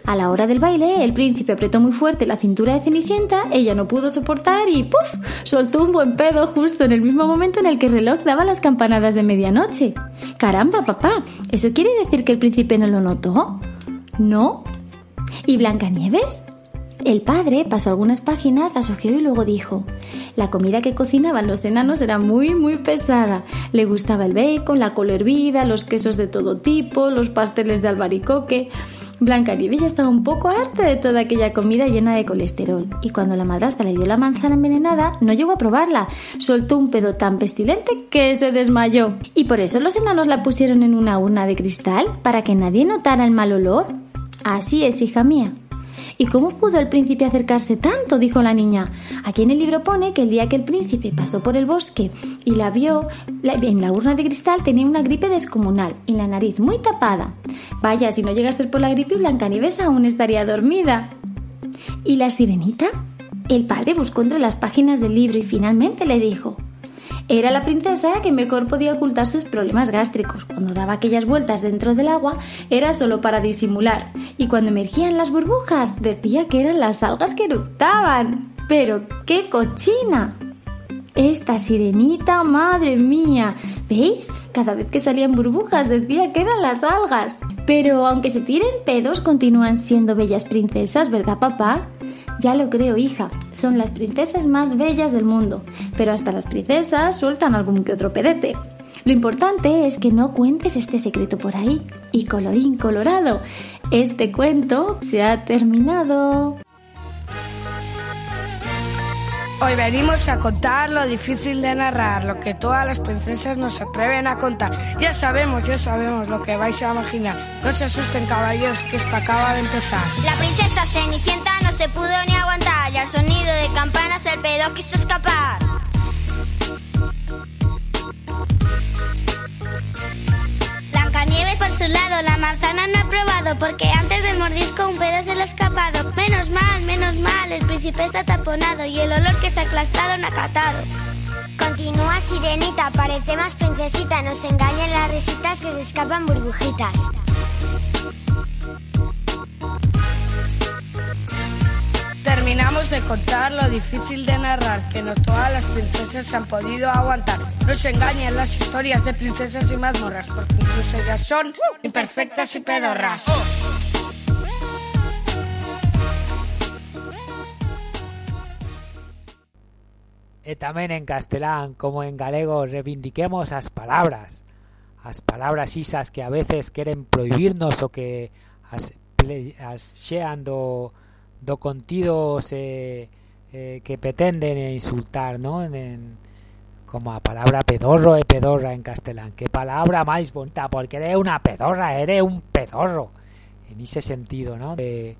Speaker 46: A la hora del baile, el príncipe apretó muy fuerte la cintura de Cenicienta, ella no pudo soportar y ¡puf! soltó un buen pedo justo en el mismo momento en el que el reloj daba las campanadas de medianoche. ¡Caramba, papá! ¿Eso quiere decir que el príncipe no lo notó? ¿No? ¿Y Blancanieves? El padre pasó algunas páginas, las hojeó y luego dijo: La comida que cocinaban los enanos era muy, muy pesada. Le gustaba el bacon, la col hervida, los quesos de todo tipo, los pasteles de albaricoque. Blancanieves ya estaba un poco harta de toda aquella comida llena de colesterol, y cuando la madrastra le dio la manzana envenenada, no llegó a probarla. Soltó un pedo tan pestilente que se desmayó. ¿Y por eso los enanos la pusieron en una urna de cristal? ¿Para que nadie notara el mal olor? Así es, hija mía. ¿Y cómo pudo el príncipe acercarse tanto? dijo la niña. Aquí en el libro pone que el día que el príncipe pasó por el bosque y la vio, en la urna de cristal tenía una gripe descomunal y la nariz muy tapada. Vaya, si no llega a ser por la gripe, Blancanieves aún estaría dormida. ¿Y la sirenita? El padre buscó entre las páginas del libro y finalmente le dijo. Era la princesa que mejor podía ocultar sus problemas gástricos. Cuando daba aquellas vueltas dentro del agua era solo para disimular. Y cuando emergían las burbujas decía que eran las algas que eructaban. ¡Pero qué cochina! Esta sirenita, madre mía. ¿Veis? Cada vez que salían burbujas decía que eran las algas. Pero aunque se tiren pedos, continúan siendo bellas princesas, ¿verdad, papá? Ya lo creo, hija. Son las princesas más bellas del mundo. Pero hasta las princesas sueltan algún que otro pedete. Lo importante es que no cuentes este secreto por ahí. Y colorín colorado, este cuento se ha terminado.
Speaker 47: Hoy venimos a contar lo difícil de narrar, lo que todas las princesas nos atreven a contar. Ya sabemos, ya sabemos lo que vais a imaginar. No se asusten caballeros, que esto acaba de empezar.
Speaker 21: La princesa Cenicienta no se pudo ni aguantar y al sonido de campanas el pedo quiso escapar. Por su lado la manzana no ha probado porque antes del mordisco un pedo se le ha escapado. Menos mal, menos mal, el príncipe está taponado y el olor que está aclastado no ha catado. Continúa Sirenita, parece más princesita, nos engañan las risitas que se escapan burbujitas.
Speaker 47: Terminamos de contar lo difícil de narrar, que no todas las princesas han podido aguantar. No se engañen las historias de princesas y mazmorras, porque incluso ellas son imperfectas y pedorras.
Speaker 1: e tamén en castelán como en galego reivindiquemos as palabras as palabras isas que a veces queren prohibirnos o que as, as do, do contido se, eh, que pretenden insultar non? En, como a palabra pedorro e pedorra en castelán que palabra máis bonita porque eres unha pedorra, eres un pedorro en ese sentido, ¿no? De,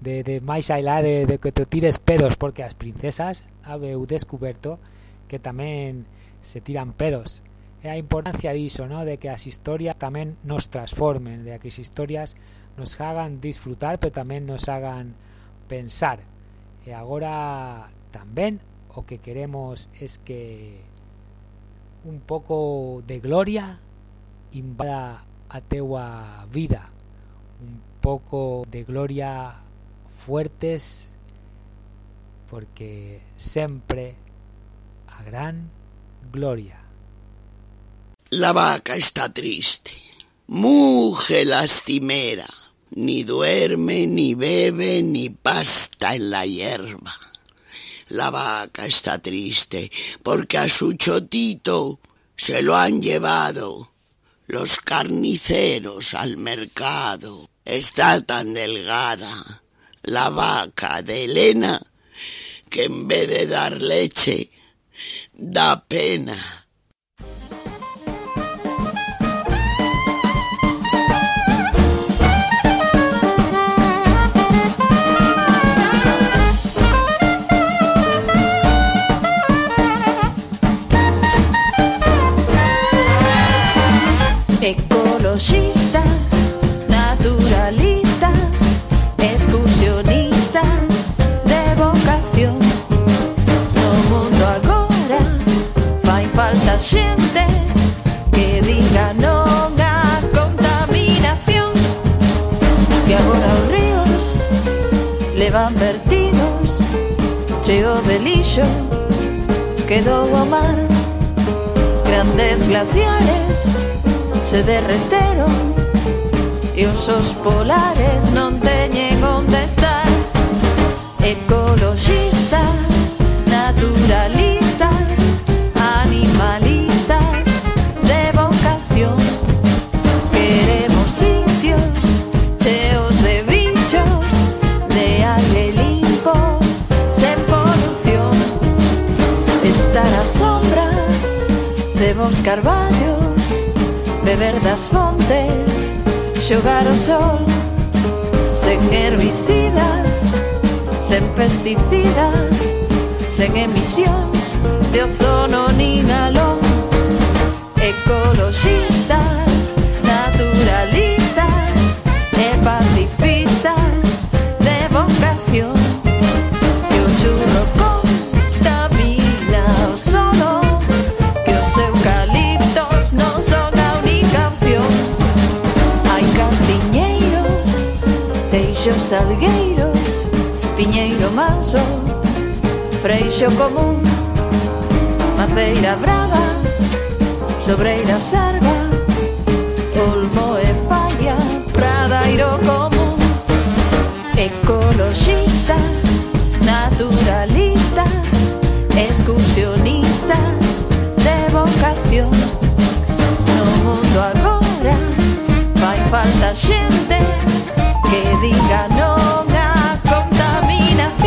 Speaker 1: de, de máis alá de, que te tires pedos porque as princesas habeu descuberto que tamén se tiran pedos e a importancia diso, ¿no? de que as historias tamén nos transformen de que as historias nos hagan disfrutar pero tamén nos hagan pensar. E agora tamén o que queremos es que un pouco de gloria invada a teua vida. Un pouco de gloria fuertes porque sempre a gran gloria.
Speaker 38: La vaca está triste, muge lastimera, ni duerme, ni bebe, ni pasta en la hierba. La vaca está triste porque a su chotito se lo han llevado los carniceros al mercado. Está tan delgada la vaca de Elena que en vez de dar leche da pena.
Speaker 48: xente que diga non a contaminación. Que agora os ríos levan vertidos cheo de lixo quedou o mar. Grandes glaciares se derreteron e os os polares non teñen onde estar. Ecologistas naturalistas bons carballos Beber das fontes Xogar o sol Sen herbicidas Sen pesticidas Sen emisións De ozono nin alón Ecologistas Naturalistas Salgueiros, Piñeiro Manso, Freixo Común, Maceira brava Sobreira Sarga, Olmo e Falla, Pradairo Común. Ecologistas, naturalistas, excursionistas de vocación. No mundo agora vai falta xente que diga non a contaminación.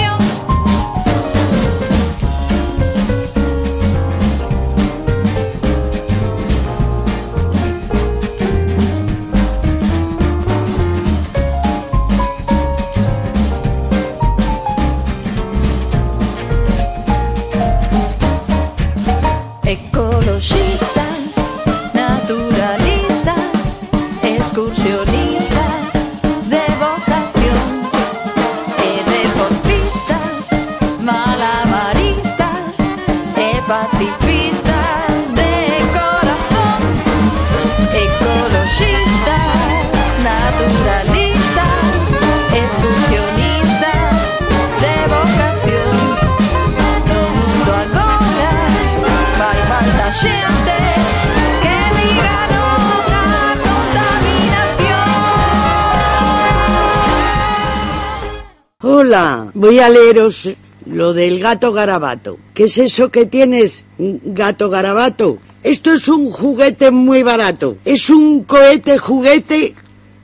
Speaker 49: Leeros
Speaker 38: Lo del gato garabato. ¿Qué es eso que tienes, gato garabato? Esto es un juguete muy barato. Es un cohete juguete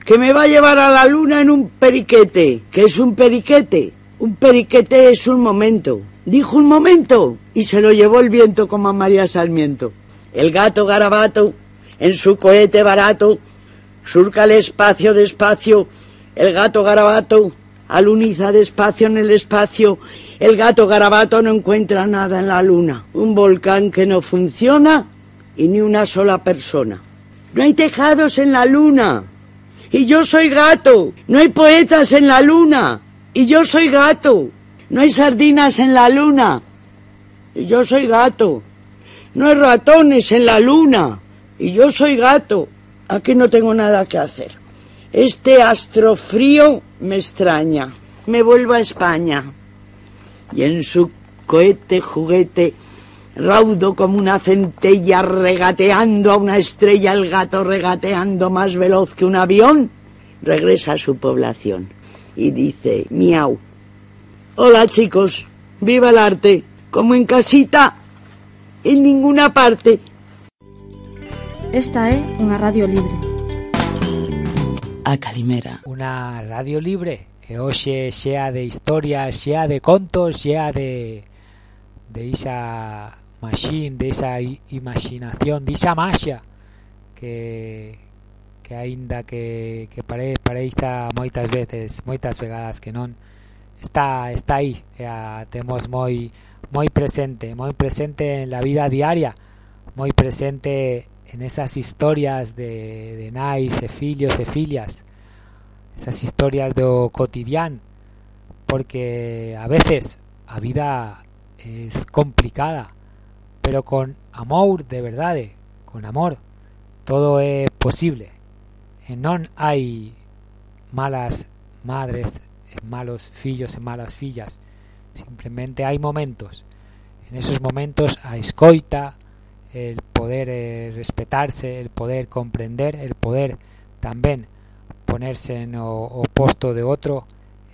Speaker 38: que me va a llevar a la luna en un periquete. ¿Qué es un periquete? Un periquete es un momento. Dijo un momento y se lo llevó el viento como a María Sarmiento. El gato garabato, en su cohete barato, surca el espacio despacio. El gato garabato aluniza despacio en el espacio. El gato garabato no encuentra nada en la luna. Un volcán que no funciona y ni una sola persona. No hay tejados en la luna. Y yo soy gato. No hay poetas en la luna. Y yo soy gato. No hay sardinas en la luna. Y yo soy gato. No hay ratones en la luna. Y yo soy gato. Aquí no tengo nada que hacer. Este astro frío me extraña. Me vuelvo a España. Y en su cohete juguete, raudo como una centella, regateando a una estrella, el gato regateando más veloz que un avión, regresa a su población y dice, miau. Hola chicos, viva el arte, como en casita, en ninguna parte.
Speaker 46: Esta é unha radio libre.
Speaker 49: A Calimera.
Speaker 1: Unha radio libre e hoxe xea de historias, xea de contos, xea de de esa machine, de esa imaginación, de esa maxia que que aínda que, que pare, pareza moitas veces, moitas vegadas que non está está aí, e a temos moi moi presente, moi presente en la vida diaria, moi presente en esas historias de, de nais fillos e fillas, esas historias do cotidián, porque a veces a vida es complicada, pero con amor de verdade, con amor, todo é posible. E non hai malas madres, e malos fillos e malas fillas. Simplemente hai momentos. En esos momentos a escoita, el poder eh, respetarse, el poder comprender, el poder tamén ponerse no o posto de outro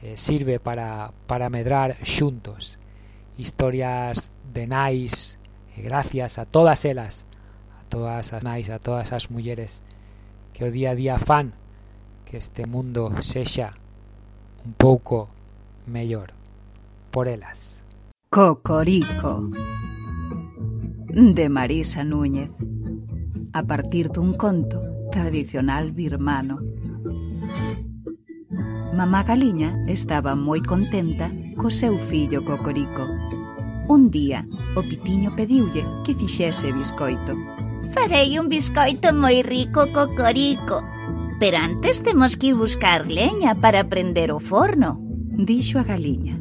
Speaker 1: eh, sirve para, para medrar xuntos. Historias de nais, e gracias a todas elas, a todas as nais, a todas as mulleres que o día a día fan que este mundo sexa un pouco mellor por elas.
Speaker 50: Cocorico de Marisa Núñez, a partir dun conto tradicional birmano. Mamá Galiña estaba moi contenta co seu fillo Cocorico. Un día, o pitiño pediulle que fixese biscoito.
Speaker 51: Farei un biscoito moi rico, Cocorico, pero antes temos que ir buscar leña para prender o forno,
Speaker 50: dixo a Galiña.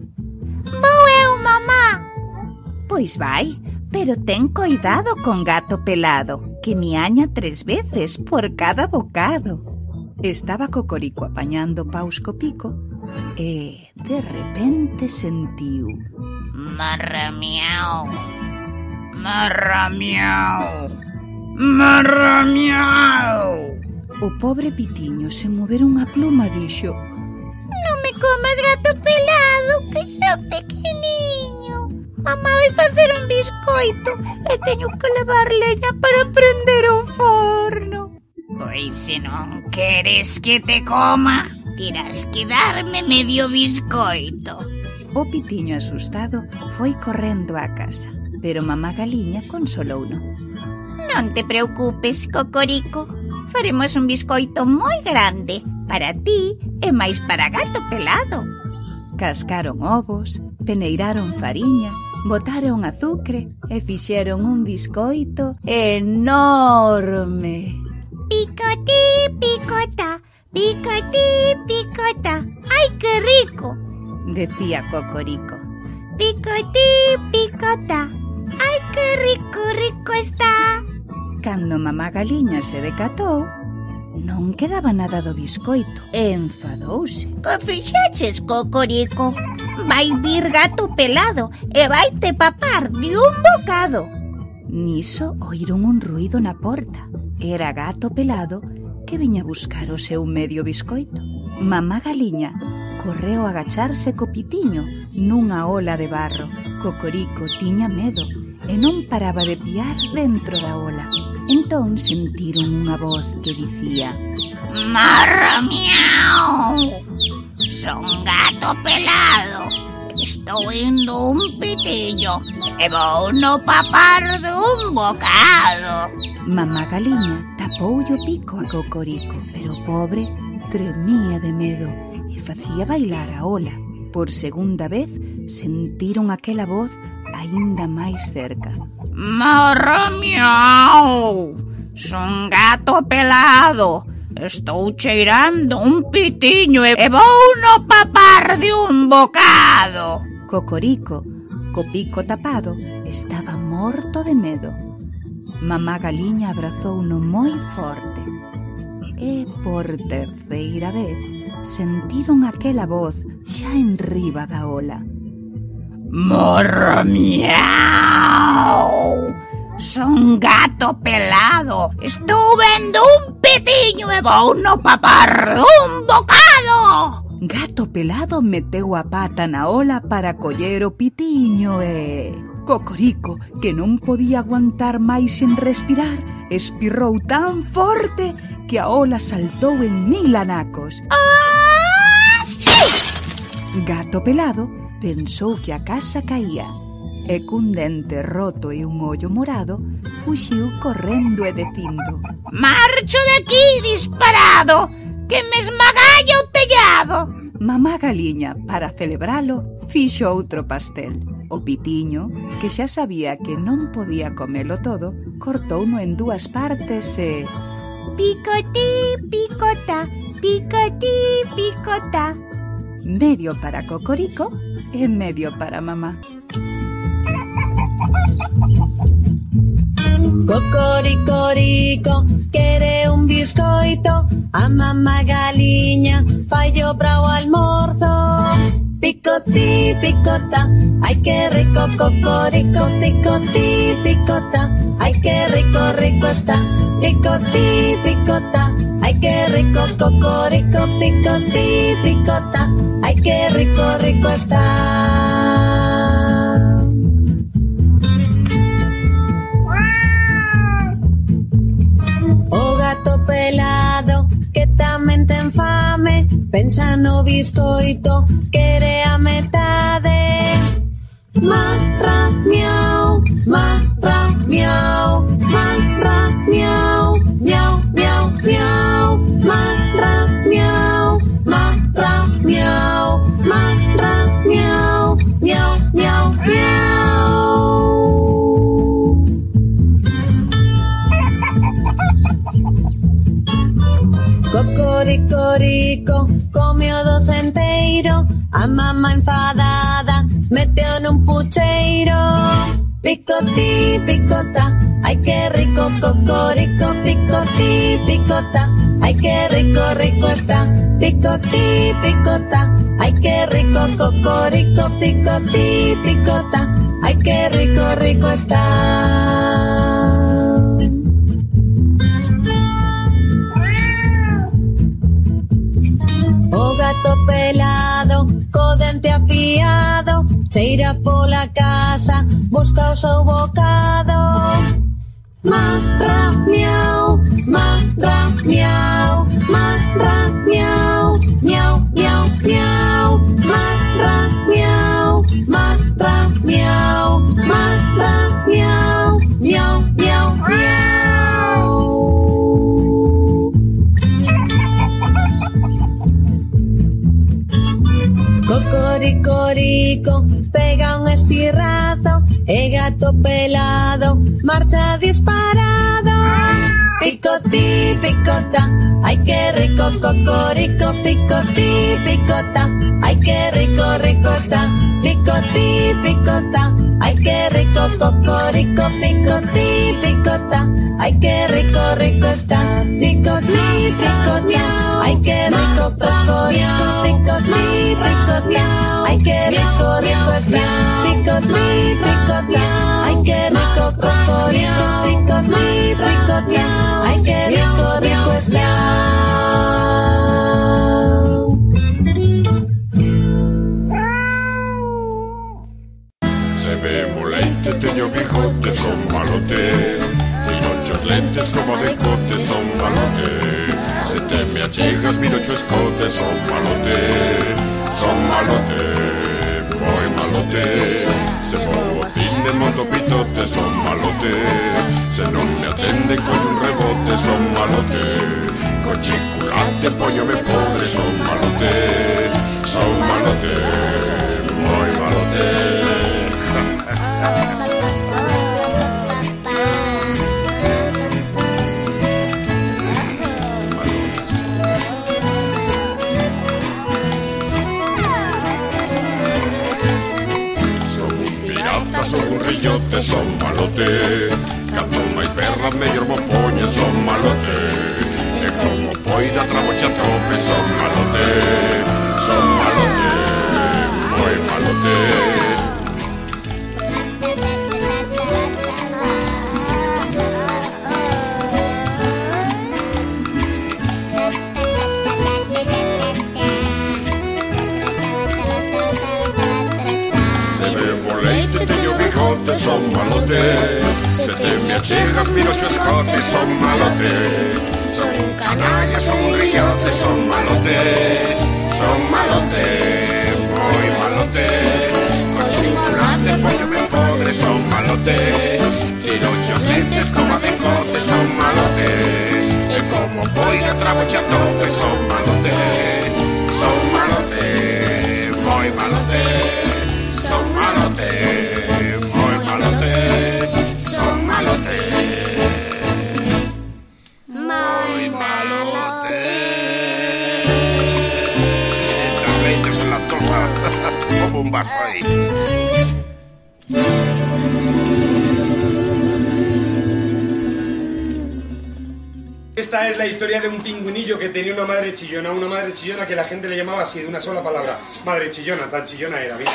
Speaker 51: Vou eu, mamá.
Speaker 50: Pois vai, pero ten coidado con gato pelado, que miaña tres veces por cada bocado. Estaba Cocorico apañando paus co pico e, de repente, sentiu...
Speaker 51: Marra miau. Marra miau. Marra miau.
Speaker 50: O pobre pitiño se mover unha pluma dixo
Speaker 51: Non me comas gato pelado, que pequeniño. Mamá vai facer un biscoito e teño que levar leña para prender o forno. Pois se non queres que te coma, tirás que darme medio biscoito.
Speaker 50: O oh, pitiño asustado foi correndo á casa, pero mamá galiña consolouno.
Speaker 51: Non te preocupes, Cocorico. Faremos un biscoito moi grande para ti e máis para gato pelado.
Speaker 50: Cascaron ovos, peneiraron fariña botaron azucre e fixeron un biscoito enorme.
Speaker 51: Picotí, picota, picotí, picota. ¡Ay, qué rico!
Speaker 50: decía Cocorico.
Speaker 51: Picotí, picota. ¡Ay, qué rico, rico está!
Speaker 50: Cando mamá Galiña se decatou, Non quedaba nada do biscoito e enfadouse.
Speaker 51: Que fixaches, Cocorico? Vai vir gato pelado e vai te papar de un bocado.
Speaker 50: Niso oíron un ruido na porta. Era gato pelado que viña buscar o seu medio biscoito. Mamá Galiña correu a agacharse co pitiño nunha ola de barro. Cocorico tiña medo e non paraba de piar dentro da ola. Entón sentiron unha voz que dicía
Speaker 51: Marra miau! Son gato pelado Estou indo un pitillo E vou no papar dun bocado
Speaker 50: Mamá galiña tapoulle o pico a Cocorico Pero pobre tremía de medo E facía bailar a ola Por segunda vez sentiron aquela voz aínda máis cerca.
Speaker 51: Morro miau! Son gato pelado! Estou cheirando un pitiño e vou no papar de un bocado.
Speaker 50: Cocorico, co pico tapado, estaba morto de medo. Mamá Galiña abrazouno moi forte. E por terceira vez sentiron aquela voz xa en riba da ola.
Speaker 51: Morro miau. Son gato pelado. Estou vendo un pitiño e vou no papar dun bocado.
Speaker 50: Gato pelado meteu a pata na ola para coller o pitiño e... Cocorico, que non podía aguantar máis sen respirar, espirrou tan forte que a ola saltou en mil anacos.
Speaker 51: ¡Ah! ¡Sí!
Speaker 50: Gato pelado pensou que a casa caía e cun dente roto e un ollo morado fuxiu correndo e dicindo
Speaker 51: Marcho de aquí disparado, que me esmagalla o tellado
Speaker 50: Mamá Galiña, para celebralo, fixo outro pastel. O pitiño, que xa sabía que non podía comelo todo, cortouno en dúas partes e...
Speaker 51: Picotí, picota, picotí, picota
Speaker 50: Medio para Cocorico e medio para mamá.
Speaker 32: Cocoricorico, quere un biscoito A mamá galiña fallo para o almorzo. Picotí, picota, ai que rico cocorico. Picotí, picota, ai que rico, rico está. Picotí, picota, ai que rico cocorico. Picotí, picota, que rico, rico está. O gato pelado que tamén ten fame Pensa no biscoito, quere a metade. Marra, miau, marra, miau. Marra, miau, miau, miau, miau. Marra, miau, ra miau, mắt miau, miau miau miau. Cocoricorico, comeu doce enteiro, a mamá enfadada meteu nun pucheiro. Picotí, picota, ai que rico cocorico Picotí, picota, ai que rico, rico está Picotí, picota, ai que rico cocorico Picotí, picota, ai que rico, rico está O gato pelado, co dente afiado Cheira pola casa, busca o bocado. Marra, miau, marra, miau Marra, miau, miau, miau, miau. Marra, miau, marra, miau Marra, miau, miau, miau, miau Cocoricorico, pega un espirrazo E gato pelado, marcha disparado. Picotí, picota, ay que rico cocorico Picotí, picota, ay que rico, rico está Picotí, picota, ay que rico cocorico Picotí, picota, ay que rico, rico está. Picotí, picota, ay que rico cocorico Picotí, picota, ay que rico, rico está. Picotí, picota, ay que rico cocorico Picotí, picota, ay que rico, rico está
Speaker 45: niño Quijote son malotes y lentes como de cote son malotes. Se te me achejas mil ocho escotes son malotes, son malotes, voy malotes. Se pongo cine, moto, pitote son malotes. Se no me atende con un rebote son malotes. Cochiculante, pollo me podre son malotes, son malotes, voy malotes. [laughs] fillote son malote. Canto máis berra mellor mo poñe son malote. E como poida trabocha tope son malote. Son malote, moi malote. Son malote, C'était mia cieca, spinocio scotte sommalote. son malote Son sono un grigliate son malote Son malote. moi malote Con Cocinculate, poi ben pobre sommalote. Tiro giornette, scomate son malote E come poi Son malote, sommalote. Sommalote, poi malote. bombações.
Speaker 52: Esta es la historia de un pingüinillo que tenía una madre chillona, una madre chillona que la gente le llamaba así, de una sola palabra, madre chillona, tan chillona era, ¿viste?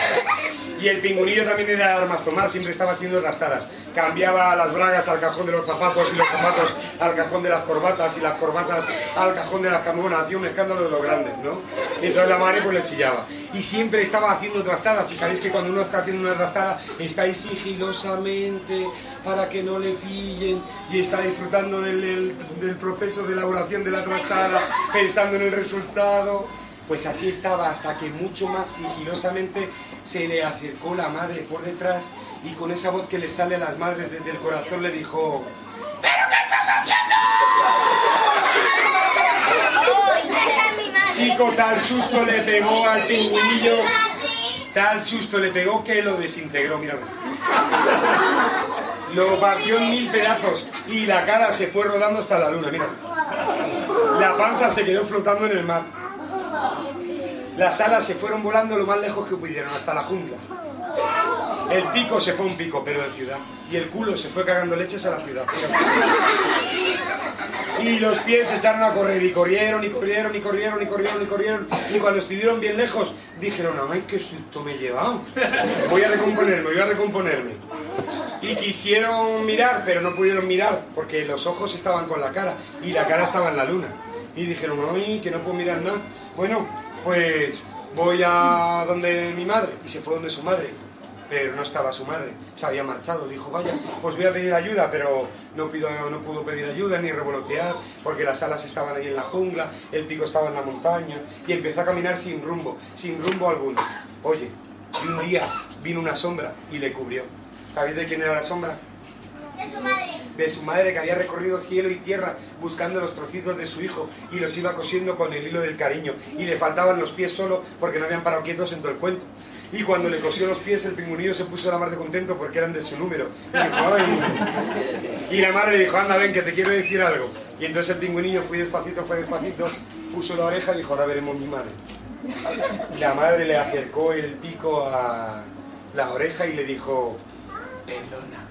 Speaker 52: Y el pingüinillo también era de armas tomar, siempre estaba haciendo rastadas. Cambiaba las bragas al cajón de los zapatos y los zapatos al cajón de las corbatas y las corbatas al cajón de las camonas. Hacía un escándalo de los grandes, ¿no? Y entonces la madre pues le chillaba. Y siempre estaba haciendo trastadas. Y sabéis que cuando uno está haciendo una trastada, está ahí sigilosamente para que no le pillen y está disfrutando del, del- del proceso de elaboración de la trastada, pensando en el resultado. Pues así estaba hasta que mucho más sigilosamente se le acercó la madre por detrás y con esa voz que le sale a las madres desde el corazón le dijo... ¿Pero qué estás haciendo? Chico, tal susto le pegó al pingüinillo, tal susto le pegó que lo desintegró, mírame. Lo partió en mil pedazos y la cara se fue rodando hasta la luna, mira. La panza se quedó flotando en el mar. Las alas se fueron volando lo más lejos que pudieron, hasta la jungla. El pico se fue un pico, pero de ciudad. Y el culo se fue cagando leches a la ciudad. Y los pies se echaron a correr y corrieron y corrieron y corrieron y corrieron y corrieron. Y cuando estuvieron bien lejos, dijeron, ay, qué susto me he llevado. Voy a recomponerme, voy a recomponerme. Y quisieron mirar, pero no pudieron mirar, porque los ojos estaban con la cara y la cara estaba en la luna. Y dijeron, ay, que no puedo mirar nada. Bueno, pues voy a donde mi madre. Y se fue donde su madre. Pero no estaba su madre, se había marchado. Dijo, vaya, pues voy a pedir ayuda, pero no, pido, no pudo pedir ayuda ni revolotear, porque las alas estaban ahí en la jungla, el pico estaba en la montaña, y empezó a caminar sin rumbo, sin rumbo alguno. Oye, y un día vino una sombra y le cubrió. ¿Sabéis de quién era la sombra?
Speaker 6: De su madre.
Speaker 52: de su madre que había recorrido cielo y tierra buscando los trocitos de su hijo y los iba cosiendo con el hilo del cariño y le faltaban los pies solo porque no habían parado quietos en todo el cuento. Y cuando le cosió los pies el pingüinillo se puso la mar de contento porque eran de su número. Y, dijo. Y la madre le dijo, anda, ven, que te quiero decir algo. Y entonces el pingüinillo fue despacito, fue despacito, puso la oreja y dijo, ahora veremos mi madre. Y la madre le acercó el pico a la oreja y le dijo, perdona.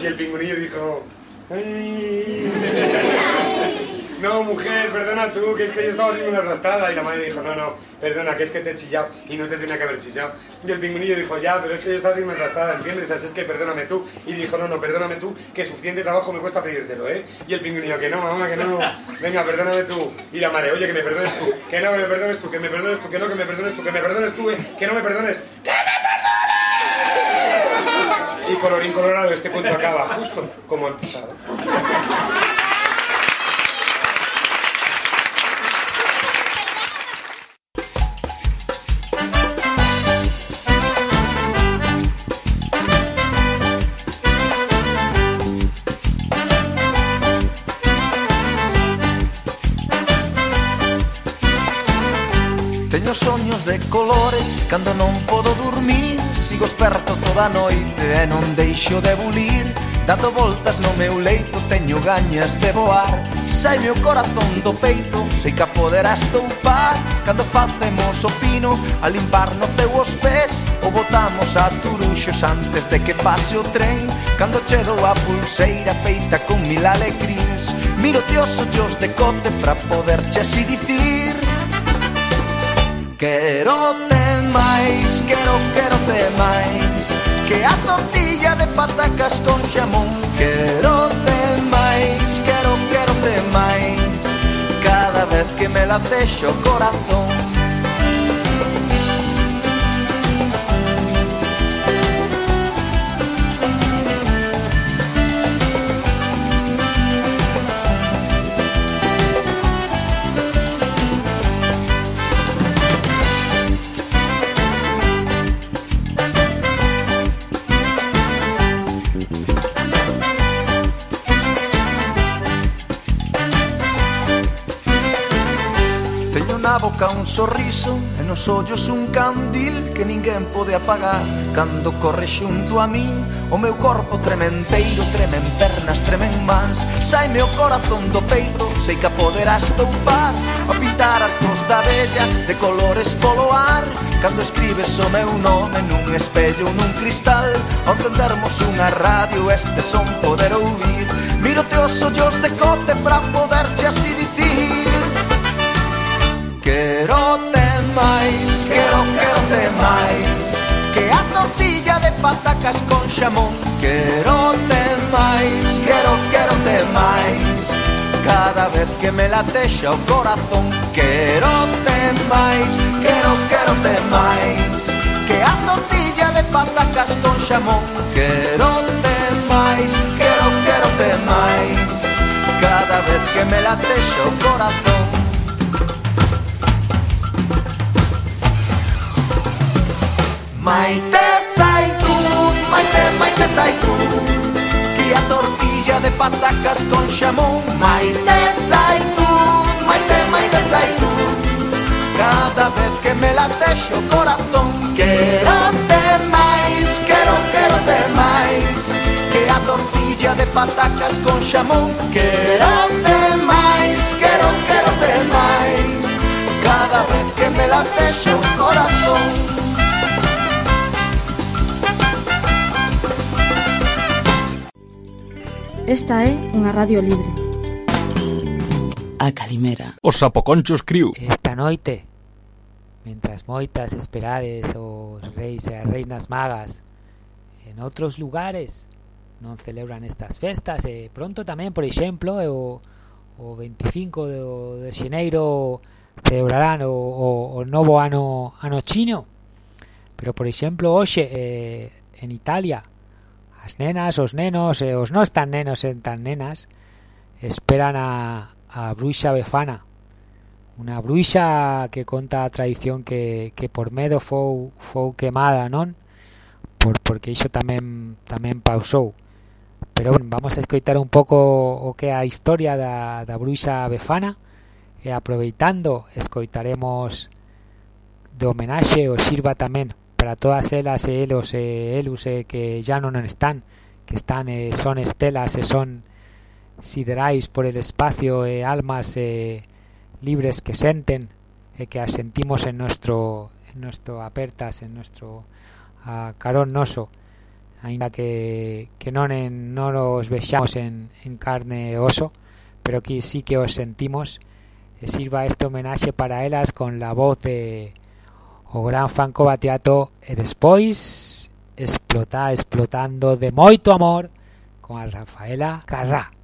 Speaker 52: Y el pingüinillo dijo, [laughs] No mujer, perdona tú, que es que yo estaba haciendo una rastada. Y la madre dijo, no, no, perdona, que es que te he chillado y no te tenía que haber chillado. Y el pingüinillo dijo, ya, pero es que yo estaba haciendo una rastada, ¿entiendes? Así es que perdóname tú. Y dijo, no, no, perdóname tú, que suficiente trabajo me cuesta pedírtelo, ¿eh? Y el pingüinillo, que no, mamá, que no, venga, perdóname tú. Y la madre, oye, que me perdones tú, que no, que me perdones tú, que me perdones tú, que no, que me perdones tú, que me perdones tú, ¿eh? que no me perdones. ¡Que me perdones! Y colorín colorado, este cuento acaba justo como ha empezado.
Speaker 49: Teño soños de colores cando non podo dormir Sigo esperto toda a noite e non deixo de bulir. Dando voltas no meu leito teño gañas de voar. Sai meu corazón do peito, sei que a poderás toupar. Cando facemos o pino, a limpar no ceu os pés Ou botamos a turuxos antes de que pase o tren. Cando chego a pulseira feita con mil alecrins Miro te os ollos de cote pra poderche así dicir. Quero te máis, quero, quero te máis Que a tortilla de patacas con xamón Querote máis, quero, quero te máis Cada vez que me la deixo o corazón. boca un sorriso e nos ollos un candil que ninguén pode apagar. Cando corre xunto a min o meu corpo trementeiro Tremen pernas, tremen mans, saime o corazón do peito Sei que a poderás toupar. A pintar arcos da bella de colores polo ar. Cando escribes o meu nome nun espello nun cristal Ao encendermos unha radio este son poder ouvir. Mírote os ollos de cote Pra poderche así dicir quero te máis, quero, quero te máis Que a tortilla de patacas con xamón Querote máis, quero, quero te máis Cada vez que me latexa o corazón Quero te máis, quero, quero te máis Que a tortilla de patacas con xamón Querote máis, quero, quero te máis Cada vez que me latexa o corazón Maite Zaitún, Maite, Maite Zaitún Que a tortilla de patacas con xamón. Maite Zaitún, Maite, Maite Zaitún Cada vez que me la deixo corazón. Quero te máis, quero, quero te máis Que a tortilla de patacas con xamón. Quero te máis, quero, quero te máis Cada vez que me la deixo corazón.
Speaker 53: Esta é unha radio libre.
Speaker 54: A Calimera.
Speaker 55: Os Sapoconchos criu.
Speaker 1: Esta noite, mentras moitas esperades os reis e as reinas magas, en outros lugares non celebran estas festas e pronto tamén, por exemplo, o, o 25 de, de xeneiro celebrarán o, o, o novo ano ano chino. Pero, por exemplo, hoxe eh, en Italia as nenas, os nenos e os non tan nenos e tan nenas esperan a, a bruxa Befana una bruxa que conta a tradición que, que por medo fou, fou quemada, non? Por, porque iso tamén tamén pausou. Pero bueno, vamos a escoitar un pouco o que é a historia da, da bruxa Befana e aproveitando escoitaremos do homenaxe o sirva tamén para todas elas e elos e elus que ya non están que están e son estelas e son siderais por el espacio e almas e libres que senten e que as sentimos en nuestro en nuestro apertas en nuestro carón noso aínda que, que non en, non os en, carne e oso pero que sí que os sentimos. Sirva este homenaxe para elas con la voz de o gran Franco Batiato e despois explota explotando de moito amor con a Rafaela Carrá.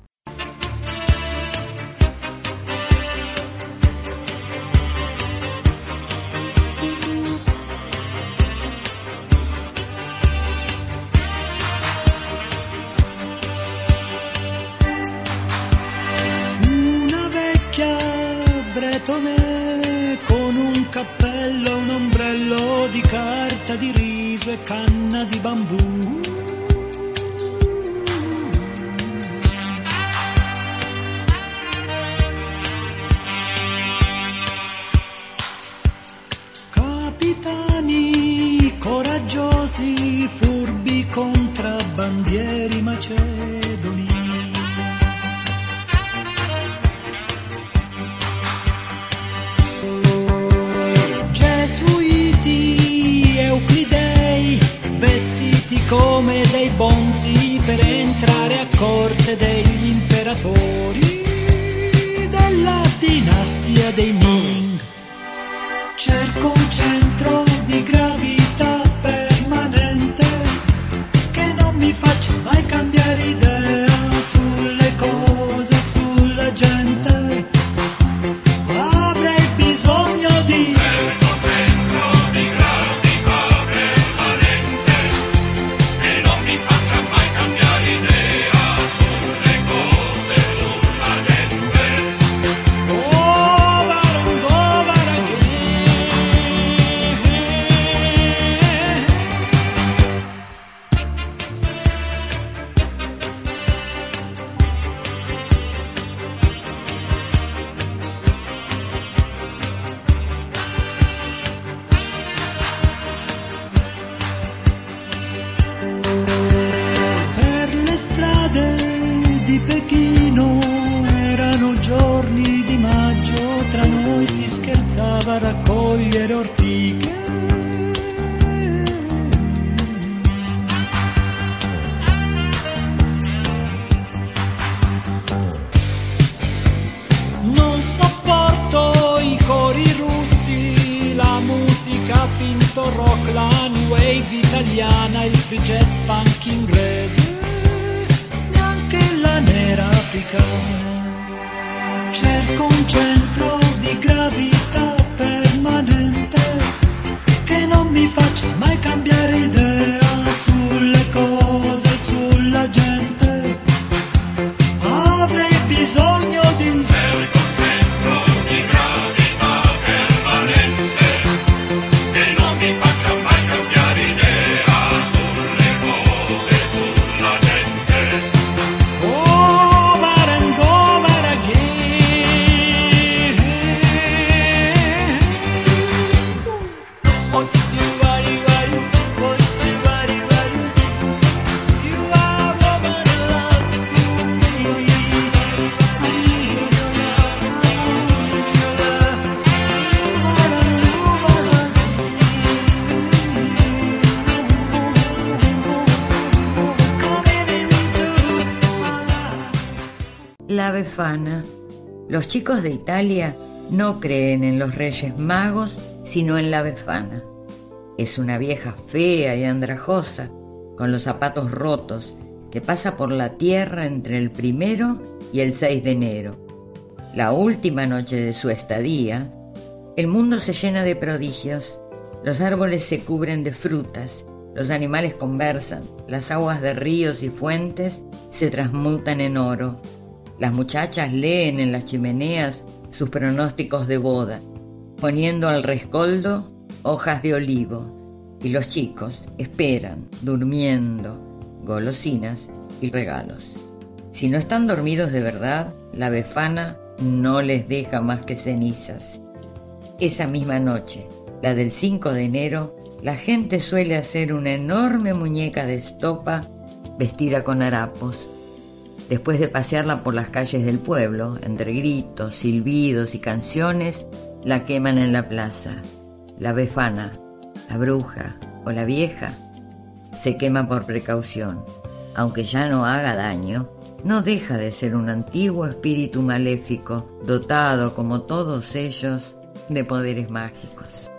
Speaker 56: Los chicos de Italia no creen en los Reyes Magos, sino en la Befana. Es una vieja fea y andrajosa, con los zapatos rotos, que pasa por la tierra entre el primero y el 6 de enero. La última noche de su estadía, el mundo se llena de prodigios. Los árboles se cubren de frutas, los animales conversan, las aguas de ríos y fuentes se transmutan en oro. Las muchachas leen en las chimeneas sus pronósticos de boda, poniendo al rescoldo hojas de olivo, y los chicos esperan, durmiendo, golosinas y regalos. Si no están dormidos de verdad, la befana no les deja más que cenizas. Esa misma noche, la del 5 de enero, la gente suele hacer una enorme muñeca de estopa vestida con harapos. Después de pasearla por las calles del pueblo, entre gritos, silbidos y canciones, la queman en la plaza. La befana, la bruja o la vieja se quema por precaución. Aunque ya no haga daño, no deja de ser un antiguo espíritu maléfico, dotado, como todos ellos, de poderes mágicos.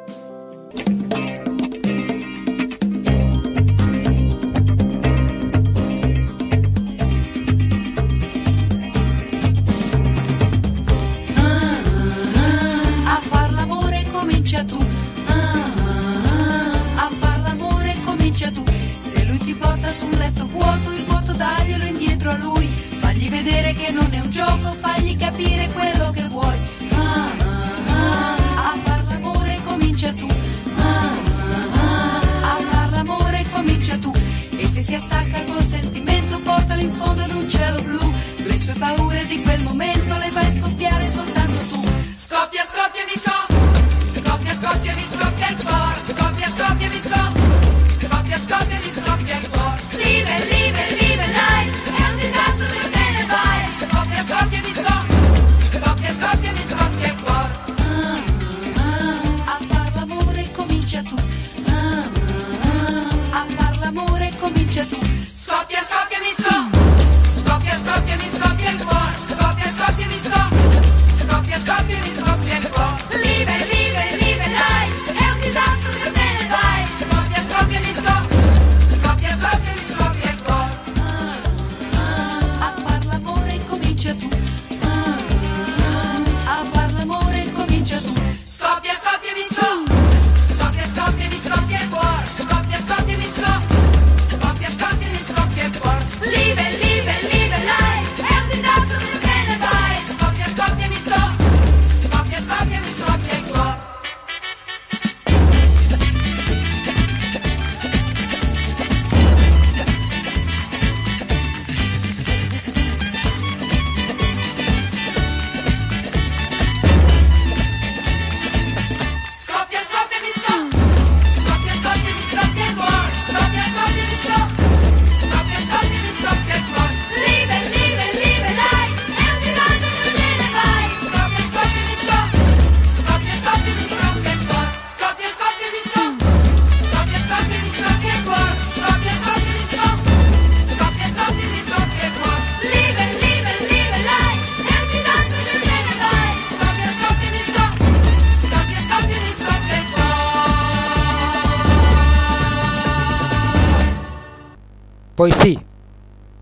Speaker 1: Pues sí,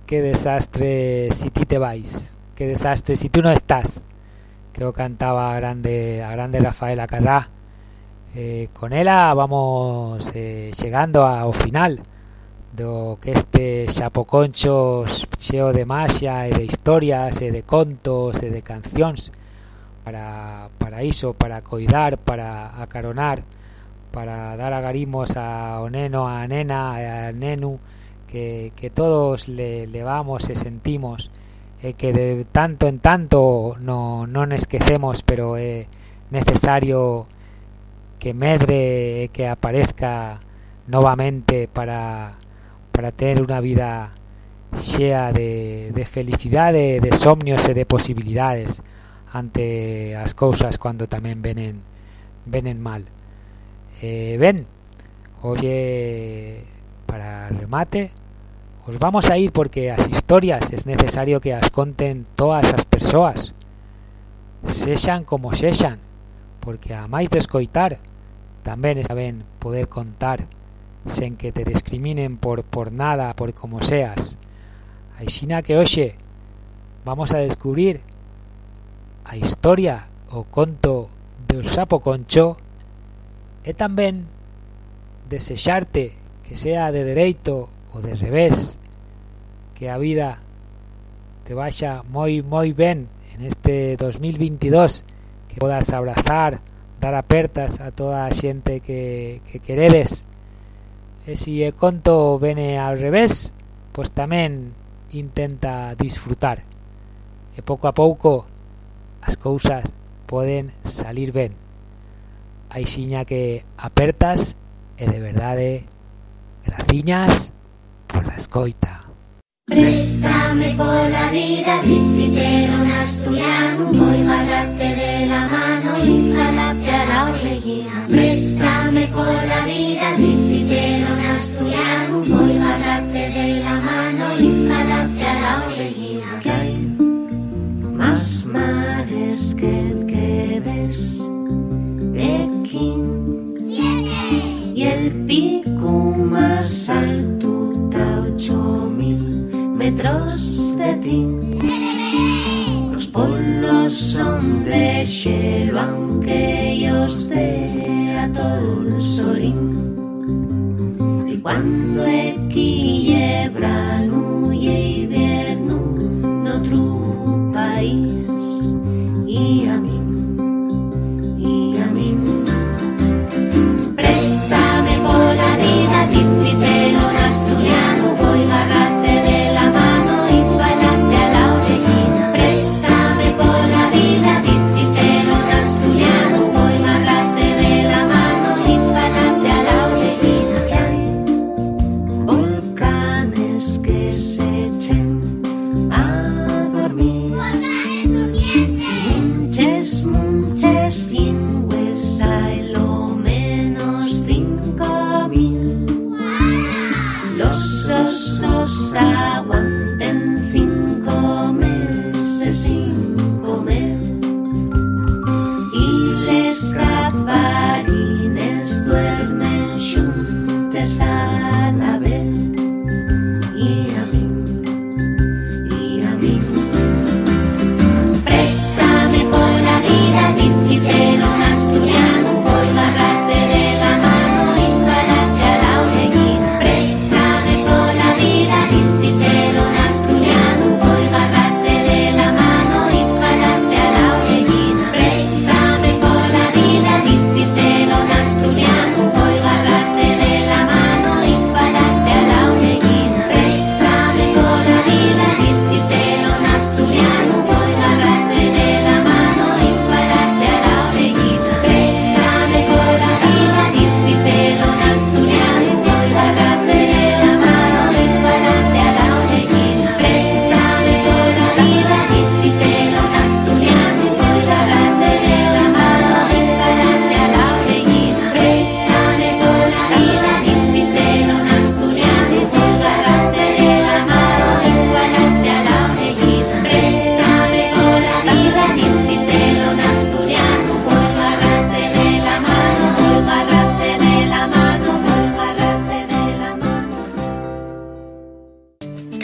Speaker 1: qué desastre si ti te vais, qué desastre si tú no estás. Que o cantaba a grande, a grande Rafaela Carrá. Eh, con ela vamos eh, chegando ao final do que este xapoconcho cheo de maxia e de historias e de contos e de cancións para, para iso, para coidar, para acaronar, para dar agarimos ao neno, a nena a nenu que, todos le levamos e sentimos e que de tanto en tanto no, non esquecemos pero é necesario que medre e que aparezca novamente para, para ter unha vida xea de, de de somnios e de posibilidades ante as cousas cando tamén venen venen mal. Eh, ben, hoxe para remate os vamos a ir porque as historias es necesario que as conten todas as persoas sexan como sexan porque a máis de escoitar tamén está ben poder contar sen que te discriminen por, por nada, por como seas. Aixina que hoxe vamos a descubrir a historia o conto do sapo concho e tamén desexarte que sea de dereito ou de revés que a vida te vaya moi moi ben en este 2022 que podas abrazar dar apertas a toda a xente que, que queredes e eh, se e conto vene ao revés pois tamén intenta disfrutar. E pouco a pouco as cousas poden salir ben aixiña que apertas e de verdade graciñas por la escoita.
Speaker 32: Préstame pola vida, dicitelo en asturiano Voy agarrarte de la mano y a la orellina Préstame pola vida, dicitelo en asturiano Voy agarrarte de la mano y a la orellina Que hay más mares que el que ves Pekín Y el pico más alto de ti. Los polos son de hielo, aunque ellos de atol solín. Y cuando equilibran y invierno en otro país, y a mí, y a mí. Préstame por la vida, dicítelo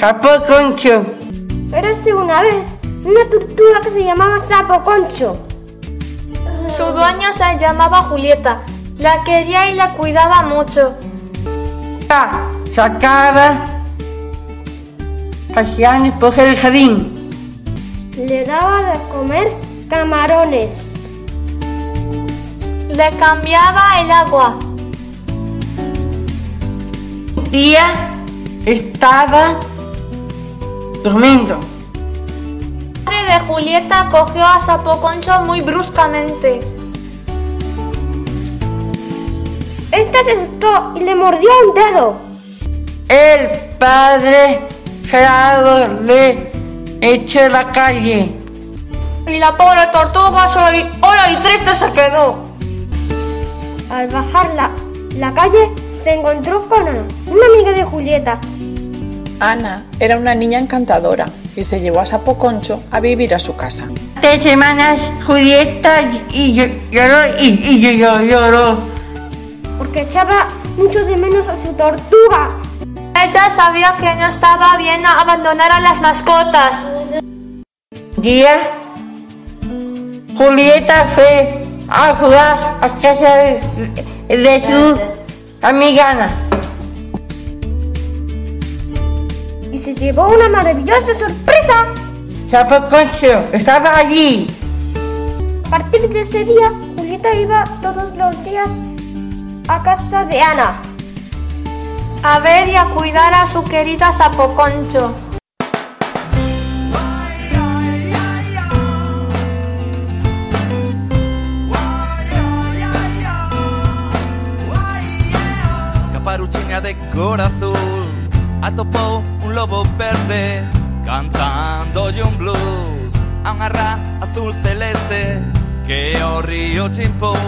Speaker 57: Sapo Concho.
Speaker 58: Érase una vez una tortuga que se llamaba Sapo Concho.
Speaker 59: Su dueña se llamaba Julieta. La quería y la cuidaba mucho.
Speaker 57: Sacaba paseando por el jardín.
Speaker 58: Le daba de comer camarones.
Speaker 59: Le cambiaba el agua.
Speaker 57: Un día estaba durmiendo.
Speaker 59: La madre de Julieta cogió a Sapo Concho muy bruscamente.
Speaker 58: Este se asustó y le mordió un dedo.
Speaker 57: El padre Gerardo le echó a la calle.
Speaker 59: Y la pobre tortuga sola y triste se quedó.
Speaker 58: Al bajar la, la calle se encontró con Ana, una amiga de Julieta.
Speaker 60: Ana era una niña encantadora y se llevó a Sapo Concho a vivir a su casa.
Speaker 57: Tres semanas Julieta y yo lloró y, y yo, yo lloró.
Speaker 58: Porque echaba mucho de menos a su tortuga.
Speaker 59: Ella sabía que no estaba bien abandonar a las mascotas.
Speaker 57: Día Julieta fue a jugar a casa de, de su amiga Ana.
Speaker 58: Se llevó una maravillosa sorpresa.
Speaker 57: Sapo Concho estaba allí.
Speaker 58: A partir de ese día, Julieta iba todos los días a casa de Ana.
Speaker 59: A ver y a cuidar a su querida Sapo Concho.
Speaker 61: Caparuchinha de cor azul atopou un lobo verde Cantando un blues A unha ra azul celeste Que o río chimpou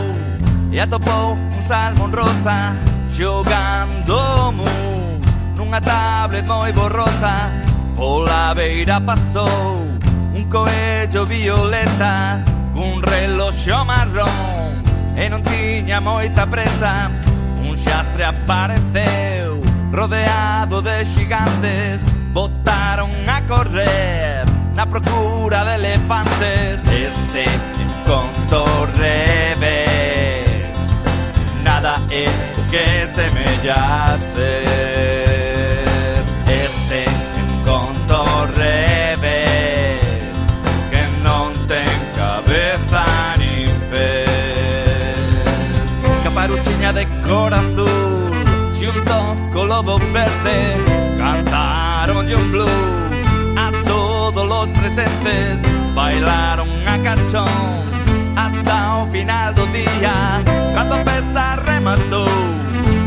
Speaker 61: E atopou un salmón rosa Xogando mus Nunha tablet moi borrosa. Pola beira pasou Un coello violeta Cun reloxo marrón E non tiña moita presa. Un xastre apareceu rodeado de xigantes botaron a correr na procura de elefantes. Este encontro revés nada é que semella ser. Este encontro revés que non ten cabeza nin pés caparuchiña de cor azul xunto co lobo verde cantaron un blues a todos los presentes bailaron a canchón ata o final do día cando a festa rematou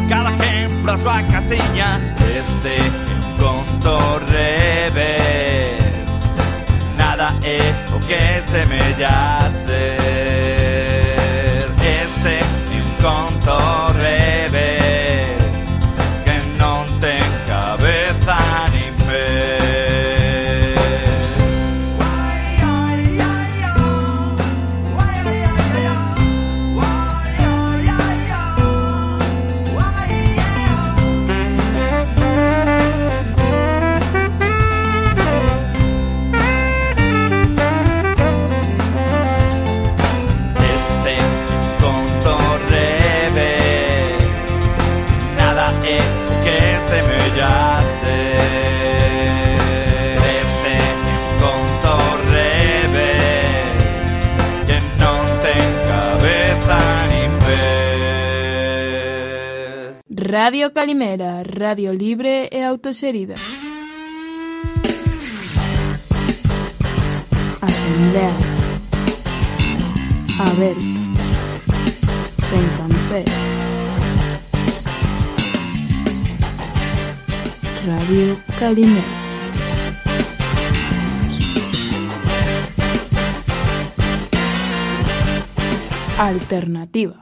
Speaker 61: cada quen pra súa casiña este un conto revés nada é o que semella ser
Speaker 55: Radio Calimera, radio libre e autoserida. Asamblea. A ver. Sentan pé. Radio Calimera. Alternativa.